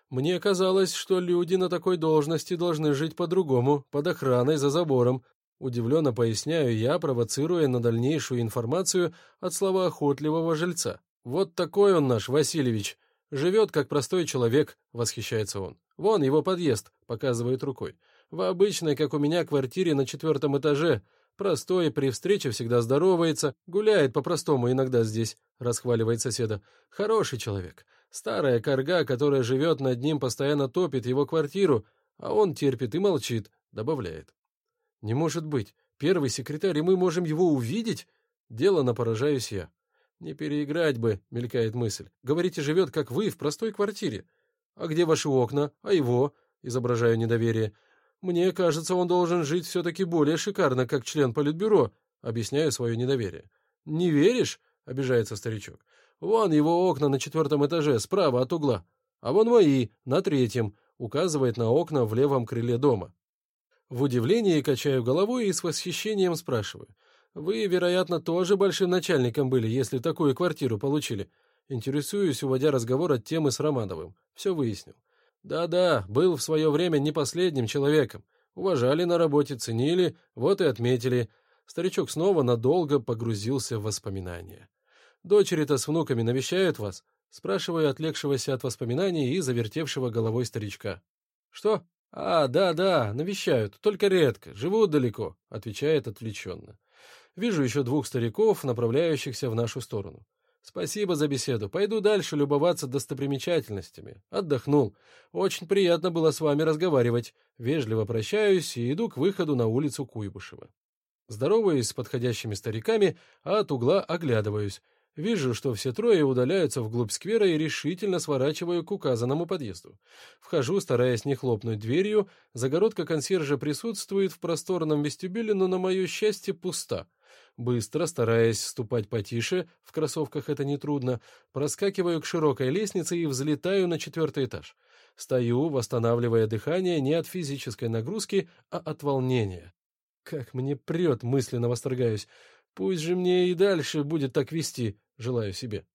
Мне казалось, что люди на такой должности должны жить по-другому, под охраной, за забором. Удивленно поясняю я, провоцируя на дальнейшую информацию от слова охотливого жильца. «Вот такой он наш, Васильевич. Живет, как простой человек», — восхищается он. «Вон его подъезд», — показывает рукой. «В обычной, как у меня, квартире на четвертом этаже. Простой, при встрече всегда здоровается, гуляет по-простому иногда здесь», — расхваливает соседа. «Хороший человек. Старая корга, которая живет над ним, постоянно топит его квартиру, а он терпит и молчит», — добавляет. «Не может быть. Первый секретарь, и мы можем его увидеть?» Дело на поражаюсь я. «Не переиграть бы», — мелькает мысль. «Говорите, живет, как вы, в простой квартире. А где ваши окна? А его?» — изображаю недоверие. «Мне кажется, он должен жить все-таки более шикарно, как член политбюро», — объясняю свое недоверие. «Не веришь?» — обижается старичок. «Вон его окна на четвертом этаже, справа от угла. А вон мои, на третьем», — указывает на окна в левом крыле дома. В удивлении качаю головой и с восхищением спрашиваю. Вы, вероятно, тоже большим начальником были, если такую квартиру получили. Интересуюсь, уводя разговор от темы с Романовым. Все выяснил. Да-да, был в свое время не последним человеком. Уважали на работе, ценили, вот и отметили. Старичок снова надолго погрузился в воспоминания. «Дочери-то с внуками навещают вас?» Спрашиваю отвлекшегося от воспоминаний и завертевшего головой старичка. «Что? А, да-да, навещают, только редко, живут далеко», — отвечает отвлеченно. Вижу еще двух стариков, направляющихся в нашу сторону. Спасибо за беседу. Пойду дальше любоваться достопримечательностями. Отдохнул. Очень приятно было с вами разговаривать. Вежливо прощаюсь и иду к выходу на улицу Куйбышева. Здороваюсь с подходящими стариками, а от угла оглядываюсь. Вижу, что все трое удаляются вглубь сквера и решительно сворачиваю к указанному подъезду. Вхожу, стараясь не хлопнуть дверью. Загородка консьержа присутствует в просторном вестибюле, но, на мое счастье, пуста. Быстро, стараясь ступать потише, в кроссовках это нетрудно, проскакиваю к широкой лестнице и взлетаю на четвертый этаж. Стою, восстанавливая дыхание не от физической нагрузки, а от волнения. Как мне прет, мысленно восторгаюсь. Пусть же мне и дальше будет так вести, желаю себе.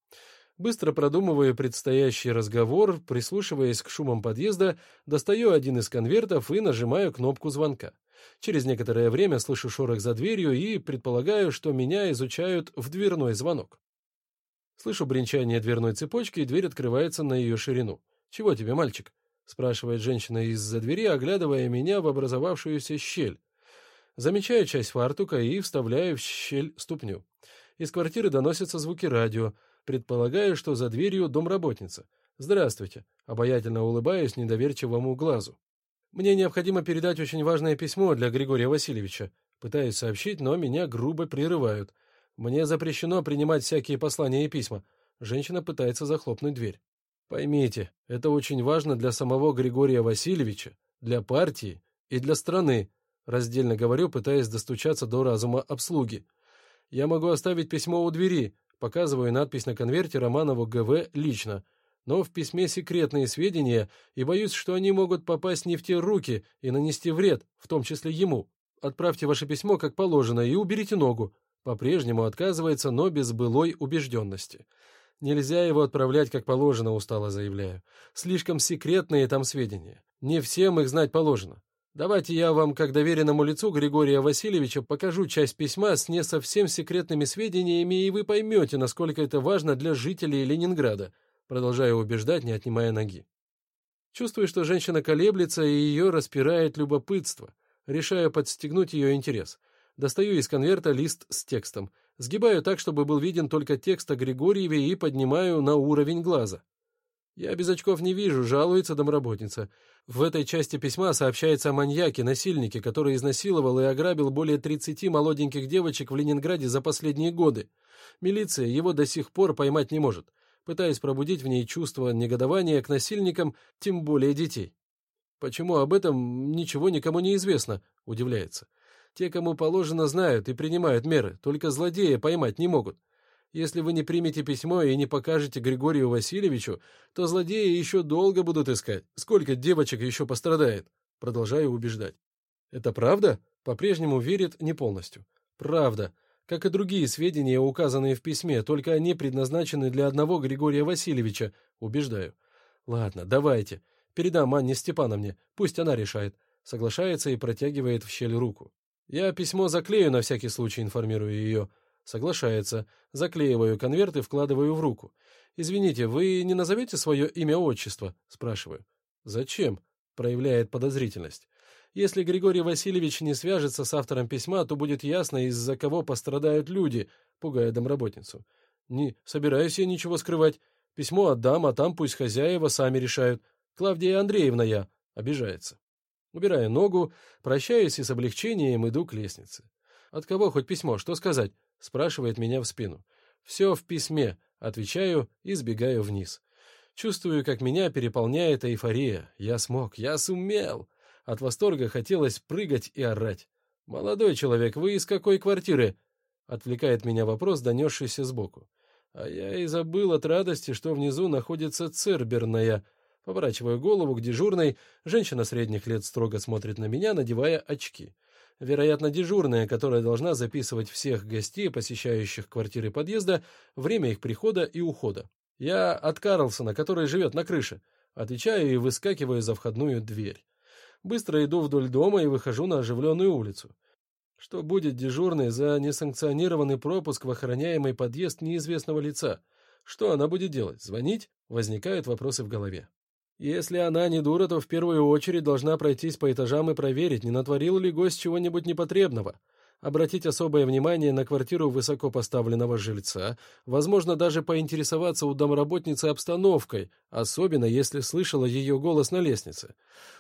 Быстро продумывая предстоящий разговор, прислушиваясь к шумам подъезда, достаю один из конвертов и нажимаю кнопку звонка. Через некоторое время слышу шорох за дверью и предполагаю, что меня изучают в дверной звонок. Слышу бренчание дверной цепочки, и дверь открывается на ее ширину. «Чего тебе, мальчик?» — спрашивает женщина из-за двери, оглядывая меня в образовавшуюся щель. Замечаю часть фартука и вставляю в щель ступню. Из квартиры доносятся звуки радио. Предполагаю, что за дверью домработница. «Здравствуйте», — обаятельно улыбаюсь недоверчивому глазу. Мне необходимо передать очень важное письмо для Григория Васильевича. Пытаюсь сообщить, но меня грубо прерывают. Мне запрещено принимать всякие послания и письма. Женщина пытается захлопнуть дверь. Поймите, это очень важно для самого Григория Васильевича, для партии и для страны, раздельно говорю, пытаясь достучаться до разума обслуги. Я могу оставить письмо у двери, показываю надпись на конверте Романову ГВ лично но в письме секретные сведения, и боюсь, что они могут попасть не в те руки и нанести вред, в том числе ему. Отправьте ваше письмо как положено и уберите ногу. По-прежнему отказывается, но без былой убежденности. Нельзя его отправлять как положено, устало заявляю. Слишком секретные там сведения. Не всем их знать положено. Давайте я вам, как доверенному лицу Григория Васильевича, покажу часть письма с не совсем секретными сведениями, и вы поймете, насколько это важно для жителей Ленинграда продолжая убеждать, не отнимая ноги. Чувствую, что женщина колеблется, и ее распирает любопытство. Решаю подстегнуть ее интерес. Достаю из конверта лист с текстом. Сгибаю так, чтобы был виден только текст о Григорьеве и поднимаю на уровень глаза. «Я без очков не вижу», — жалуется домработница. В этой части письма сообщается о маньяке, насильнике, который изнасиловал и ограбил более 30 молоденьких девочек в Ленинграде за последние годы. Милиция его до сих пор поймать не может. Пытаясь пробудить в ней чувство негодования к насильникам, тем более детей. «Почему об этом ничего никому не известно?» — удивляется. «Те, кому положено, знают и принимают меры, только злодея поймать не могут. Если вы не примете письмо и не покажете Григорию Васильевичу, то злодеи еще долго будут искать. Сколько девочек еще пострадает?» Продолжаю убеждать. «Это правда?» По-прежнему верит не полностью. «Правда как и другие сведения, указанные в письме, только они предназначены для одного Григория Васильевича, убеждаю. Ладно, давайте. Передам Анне Степановне, пусть она решает. Соглашается и протягивает в щель руку. Я письмо заклею на всякий случай, информирую ее. Соглашается. Заклеиваю конверт и вкладываю в руку. «Извините, вы не назовете свое имя-отчество?» Спрашиваю. «Зачем?» Проявляет подозрительность. Если Григорий Васильевич не свяжется с автором письма, то будет ясно, из-за кого пострадают люди, пугая домработницу. Не собираюсь я ничего скрывать. Письмо отдам, а там пусть хозяева сами решают. Клавдия Андреевна я. Обижается. Убирая ногу, прощаюсь и с облегчением иду к лестнице. «От кого хоть письмо? Что сказать?» — спрашивает меня в спину. «Все в письме», — отвечаю и сбегаю вниз. Чувствую, как меня переполняет эйфория. Я смог, я сумел. От восторга хотелось прыгать и орать. «Молодой человек, вы из какой квартиры?» Отвлекает меня вопрос, донесшийся сбоку. А я и забыл от радости, что внизу находится церберная. Поворачиваю голову к дежурной. Женщина средних лет строго смотрит на меня, надевая очки. Вероятно, дежурная, которая должна записывать всех гостей, посещающих квартиры подъезда, время их прихода и ухода. Я от Карлсона, который живет на крыше. Отвечаю и выскакиваю за входную дверь. Быстро иду вдоль дома и выхожу на оживленную улицу. Что будет дежурной за несанкционированный пропуск в охраняемый подъезд неизвестного лица? Что она будет делать? Звонить? Возникают вопросы в голове. Если она не дура, то в первую очередь должна пройтись по этажам и проверить, не натворил ли гость чего-нибудь непотребного обратить особое внимание на квартиру высокопоставленного жильца, возможно, даже поинтересоваться у домработницы обстановкой, особенно если слышала ее голос на лестнице.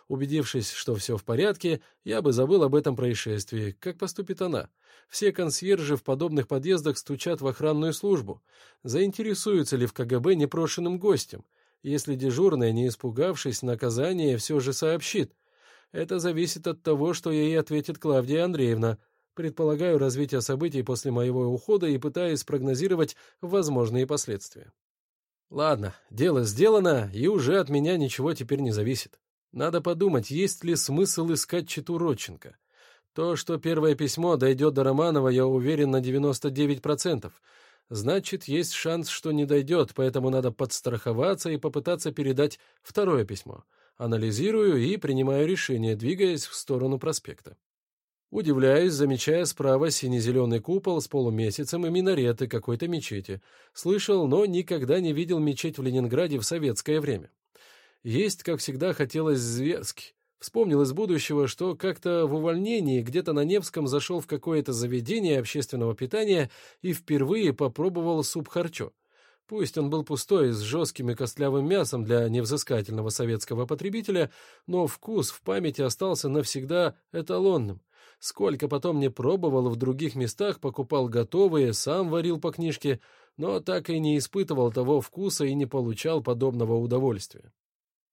Убедившись, что все в порядке, я бы забыл об этом происшествии. Как поступит она? Все консьержи в подобных подъездах стучат в охранную службу. Заинтересуются ли в КГБ непрошенным гостем? Если дежурная, не испугавшись наказания, все же сообщит. Это зависит от того, что ей ответит Клавдия Андреевна — Предполагаю развитие событий после моего ухода и пытаюсь спрогнозировать возможные последствия. Ладно, дело сделано, и уже от меня ничего теперь не зависит. Надо подумать, есть ли смысл искать читу Родченко. То, что первое письмо дойдет до Романова, я уверен на 99%. Значит, есть шанс, что не дойдет, поэтому надо подстраховаться и попытаться передать второе письмо. Анализирую и принимаю решение, двигаясь в сторону проспекта. Удивляюсь, замечая справа сине-зеленый купол с полумесяцем и минареты какой-то мечети. Слышал, но никогда не видел мечеть в Ленинграде в советское время. Есть, как всегда, хотелось зверски. Вспомнил из будущего, что как-то в увольнении где-то на Невском зашел в какое-то заведение общественного питания и впервые попробовал суп харчо. Пусть он был пустой, с жестким и костлявым мясом для невзыскательного советского потребителя, но вкус в памяти остался навсегда эталонным. Сколько потом не пробовал в других местах, покупал готовые, сам варил по книжке, но так и не испытывал того вкуса и не получал подобного удовольствия.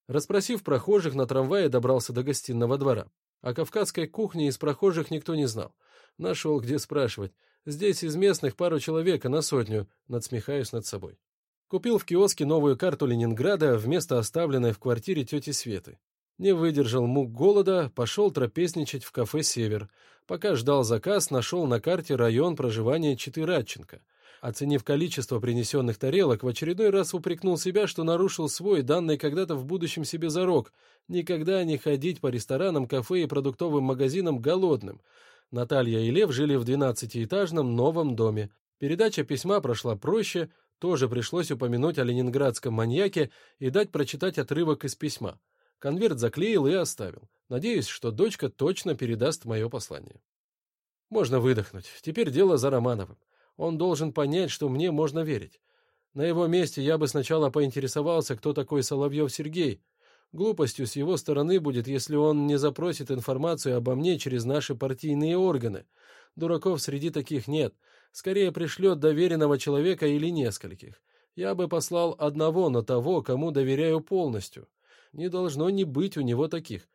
Распросив прохожих, на трамвае добрался до гостиного двора. О кавказской кухне из прохожих никто не знал. Нашел, где спрашивать. Здесь из местных пару человек, а на сотню. Надсмехаюсь над собой. Купил в киоске новую карту Ленинграда вместо оставленной в квартире тети Светы. Не выдержал мук голода, пошел трапезничать в кафе «Север». Пока ждал заказ, нашел на карте район проживания Читы Радченко. Оценив количество принесенных тарелок, в очередной раз упрекнул себя, что нарушил свой, данный когда-то в будущем себе зарок, никогда не ходить по ресторанам, кафе и продуктовым магазинам голодным. Наталья и Лев жили в двенадцатиэтажном новом доме. Передача письма прошла проще, тоже пришлось упомянуть о ленинградском маньяке и дать прочитать отрывок из письма. Конверт заклеил и оставил. Надеюсь, что дочка точно передаст мое послание. Можно выдохнуть. Теперь дело за Романовым. Он должен понять, что мне можно верить. На его месте я бы сначала поинтересовался, кто такой Соловьев Сергей. Глупостью с его стороны будет, если он не запросит информацию обо мне через наши партийные органы. Дураков среди таких нет. Скорее пришлет доверенного человека или нескольких. Я бы послал одного на того, кому доверяю полностью. Не должно не быть у него таких.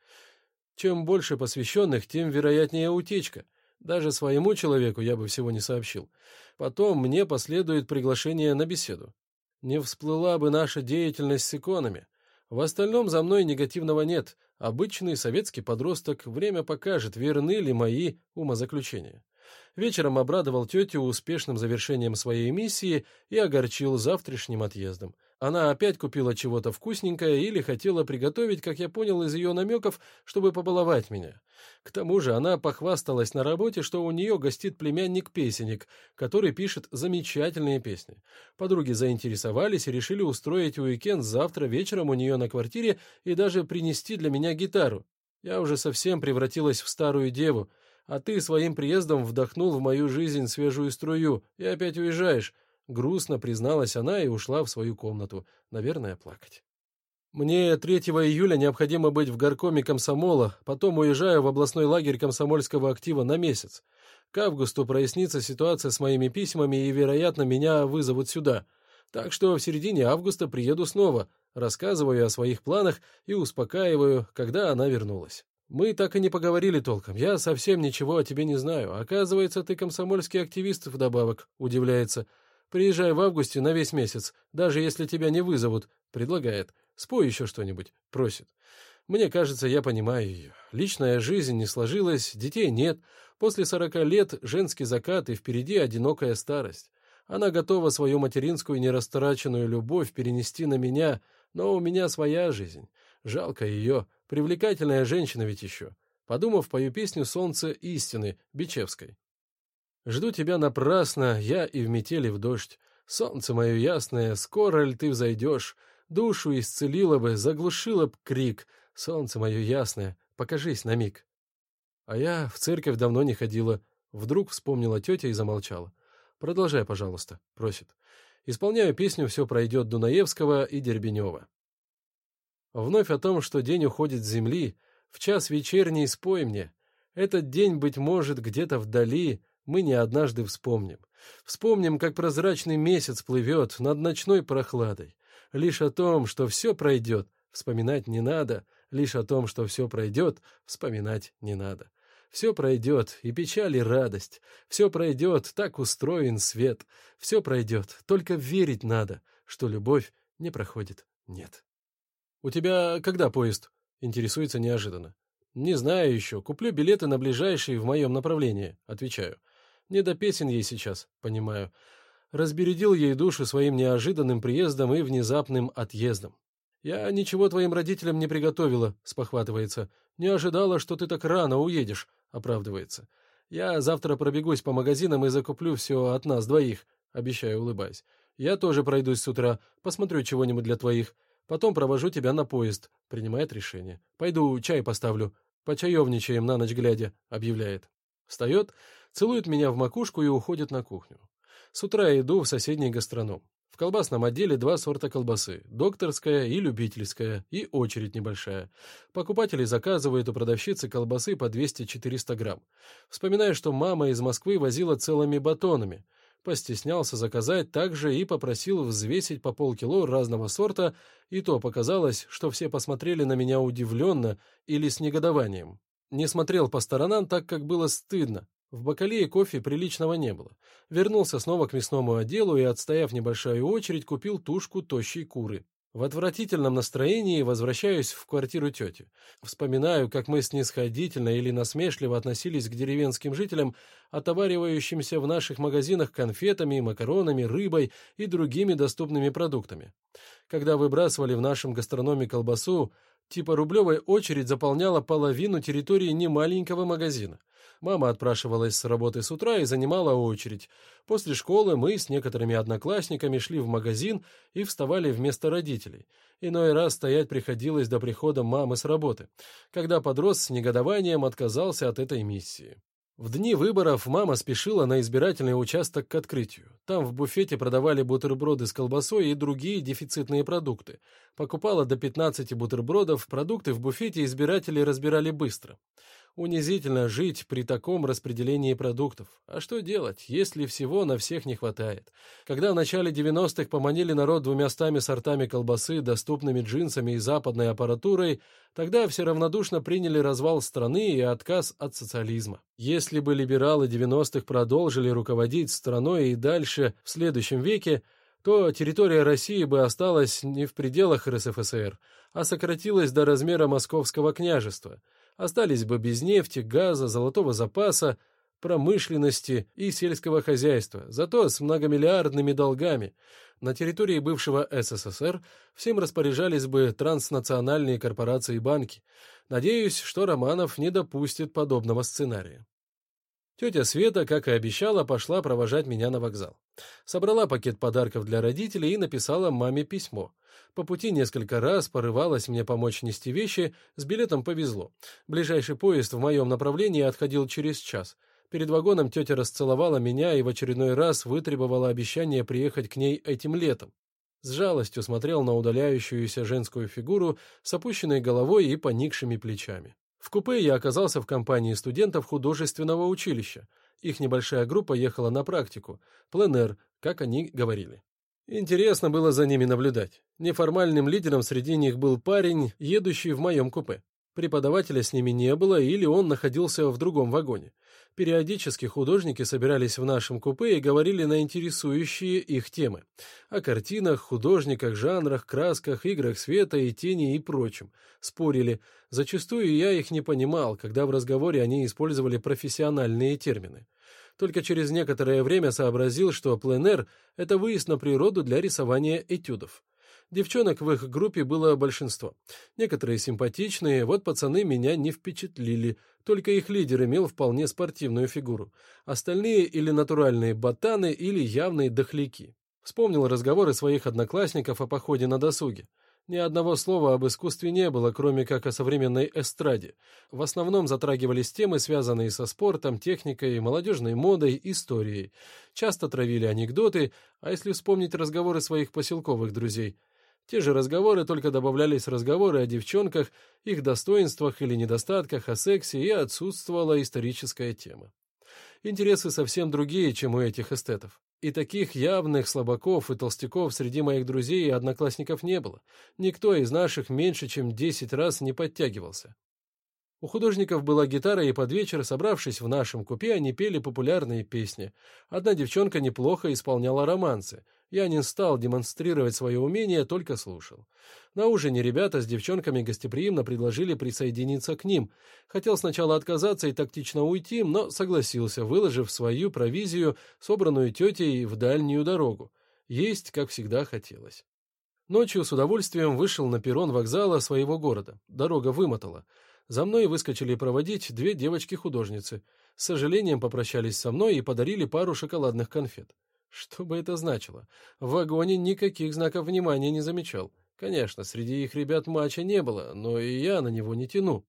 Чем больше посвященных, тем вероятнее утечка. Даже своему человеку я бы всего не сообщил. Потом мне последует приглашение на беседу. Не всплыла бы наша деятельность с иконами. В остальном за мной негативного нет. Обычный советский подросток, время покажет, верны ли мои умозаключения. Вечером обрадовал тетю успешным завершением своей миссии и огорчил завтрашним отъездом. Она опять купила чего-то вкусненькое или хотела приготовить, как я понял из ее намеков, чтобы побаловать меня. К тому же она похвасталась на работе, что у нее гостит племянник-песенник, который пишет замечательные песни. Подруги заинтересовались и решили устроить уикенд завтра вечером у нее на квартире и даже принести для меня гитару. Я уже совсем превратилась в старую деву, а ты своим приездом вдохнул в мою жизнь свежую струю и опять уезжаешь. Грустно призналась она и ушла в свою комнату, наверное, плакать. Мне 3 июля необходимо быть в горкоме комсомола, потом уезжаю в областной лагерь комсомольского актива на месяц. К августу прояснится ситуация с моими письмами и, вероятно, меня вызовут сюда. Так что в середине августа приеду снова, рассказываю о своих планах и успокаиваю, когда она вернулась. Мы так и не поговорили толком. Я совсем ничего о тебе не знаю. Оказывается, ты комсомольский активист вдобавок, удивляется. Приезжай в августе на весь месяц, даже если тебя не вызовут, предлагает. Спой еще что-нибудь, просит. Мне кажется, я понимаю ее. Личная жизнь не сложилась, детей нет. После сорока лет женский закат и впереди одинокая старость. Она готова свою материнскую нерастраченную любовь перенести на меня, но у меня своя жизнь. Жалко ее. Привлекательная женщина ведь еще. Подумав, пою песню «Солнце истины» Бичевской. Жду тебя напрасно, я и в метели в дождь. Солнце мое ясное, скоро ли ты взойдешь? Душу исцелила бы, заглушила б крик. Солнце мое ясное, покажись на миг. А я в церковь давно не ходила. Вдруг вспомнила тетя и замолчала. «Продолжай, пожалуйста», — просит. Исполняю песню «Все пройдет» Дунаевского и Дербенева. Вновь о том, что день уходит с земли, в час вечерний спой мне. Этот день, быть может, где-то вдали, мы не однажды вспомним. Вспомним, как прозрачный месяц плывет над ночной прохладой. Лишь о том, что все пройдет, вспоминать не надо, лишь о том, что все пройдет, вспоминать не надо. Все пройдет, и печаль, и радость. Все пройдет, так устроен свет. Все пройдет, только верить надо, что любовь не проходит, нет. «У тебя когда поезд?» — интересуется неожиданно. «Не знаю еще. Куплю билеты на ближайший в моем направлении», — отвечаю. «Не до песен ей сейчас, понимаю. Разбередил ей душу своим неожиданным приездом и внезапным отъездом. «Я ничего твоим родителям не приготовила», — спохватывается. «Не ожидала, что ты так рано уедешь», — оправдывается. «Я завтра пробегусь по магазинам и закуплю все от нас двоих», — обещаю, улыбаясь. «Я тоже пройдусь с утра, посмотрю чего-нибудь для твоих. Потом провожу тебя на поезд. Принимает решение. Пойду чай поставлю. Почаевничаем на ночь глядя, объявляет. Встает, целует меня в макушку и уходит на кухню. С утра иду в соседний гастроном. В колбасном отделе два сорта колбасы – докторская и любительская, и очередь небольшая. Покупатели заказывают у продавщицы колбасы по 200-400 грамм. Вспоминаю, что мама из Москвы возила целыми батонами. Постеснялся заказать также и попросил взвесить по полкило разного сорта, и то показалось, что все посмотрели на меня удивленно или с негодованием. Не смотрел по сторонам так, как было стыдно. В бокале кофе приличного не было. Вернулся снова к мясному отделу и, отстояв небольшую очередь, купил тушку тощей куры. В отвратительном настроении возвращаюсь в квартиру тети. Вспоминаю, как мы снисходительно или насмешливо относились к деревенским жителям, отоваривающимся в наших магазинах конфетами, макаронами, рыбой и другими доступными продуктами. Когда выбрасывали в нашем гастрономе колбасу, типа рублевая очередь заполняла половину территории немаленького магазина. Мама отпрашивалась с работы с утра и занимала очередь. После школы мы с некоторыми одноклассниками шли в магазин и вставали вместо родителей. Иной раз стоять приходилось до прихода мамы с работы, когда подрос с негодованием отказался от этой миссии. В дни выборов мама спешила на избирательный участок к открытию. Там в буфете продавали бутерброды с колбасой и другие дефицитные продукты. Покупала до 15 бутербродов, продукты в буфете избиратели разбирали быстро. Унизительно жить при таком распределении продуктов. А что делать, если всего на всех не хватает? Когда в начале 90-х поманили народ двумястами сортами колбасы, доступными джинсами и западной аппаратурой, тогда все равнодушно приняли развал страны и отказ от социализма. Если бы либералы 90-х продолжили руководить страной и дальше в следующем веке, то территория России бы осталась не в пределах РСФСР, а сократилась до размера Московского княжества – остались бы без нефти, газа, золотого запаса, промышленности и сельского хозяйства, зато с многомиллиардными долгами. На территории бывшего СССР всем распоряжались бы транснациональные корпорации и банки. Надеюсь, что Романов не допустит подобного сценария. Тетя Света, как и обещала, пошла провожать меня на вокзал. Собрала пакет подарков для родителей и написала маме письмо. По пути несколько раз порывалась мне помочь нести вещи, с билетом повезло. Ближайший поезд в моем направлении отходил через час. Перед вагоном тетя расцеловала меня и в очередной раз вытребовала обещание приехать к ней этим летом. С жалостью смотрел на удаляющуюся женскую фигуру с опущенной головой и поникшими плечами. В купе я оказался в компании студентов художественного училища. Их небольшая группа ехала на практику, пленэр, как они говорили. Интересно было за ними наблюдать. Неформальным лидером среди них был парень, едущий в моем купе. Преподавателя с ними не было, или он находился в другом вагоне. Периодически художники собирались в нашем купе и говорили на интересующие их темы. О картинах, художниках, жанрах, красках, играх света и тени и прочем. Спорили. Зачастую я их не понимал, когда в разговоре они использовали профессиональные термины. Только через некоторое время сообразил, что пленэр — это выезд на природу для рисования этюдов. Девчонок в их группе было большинство. Некоторые симпатичные, вот пацаны меня не впечатлили, только их лидер имел вполне спортивную фигуру. Остальные или натуральные ботаны, или явные дохляки. Вспомнил разговоры своих одноклассников о походе на досуге. Ни одного слова об искусстве не было, кроме как о современной эстраде. В основном затрагивались темы, связанные со спортом, техникой, молодежной модой, историей. Часто травили анекдоты, а если вспомнить разговоры своих поселковых друзей, те же разговоры, только добавлялись разговоры о девчонках, их достоинствах или недостатках, о сексе, и отсутствовала историческая тема. Интересы совсем другие, чем у этих эстетов. И таких явных слабаков и толстяков среди моих друзей и одноклассников не было. Никто из наших меньше, чем десять раз не подтягивался. У художников была гитара, и под вечер, собравшись в нашем купе, они пели популярные песни. Одна девчонка неплохо исполняла романсы. Я не стал демонстрировать свое умение, только слушал. На ужине ребята с девчонками гостеприимно предложили присоединиться к ним. Хотел сначала отказаться и тактично уйти, но согласился, выложив свою провизию, собранную тетей, в дальнюю дорогу. Есть, как всегда, хотелось. Ночью с удовольствием вышел на перрон вокзала своего города. Дорога вымотала. За мной выскочили проводить две девочки-художницы. С сожалением попрощались со мной и подарили пару шоколадных конфет. Что бы это значило? В вагоне никаких знаков внимания не замечал. Конечно, среди их ребят матча не было, но и я на него не тяну.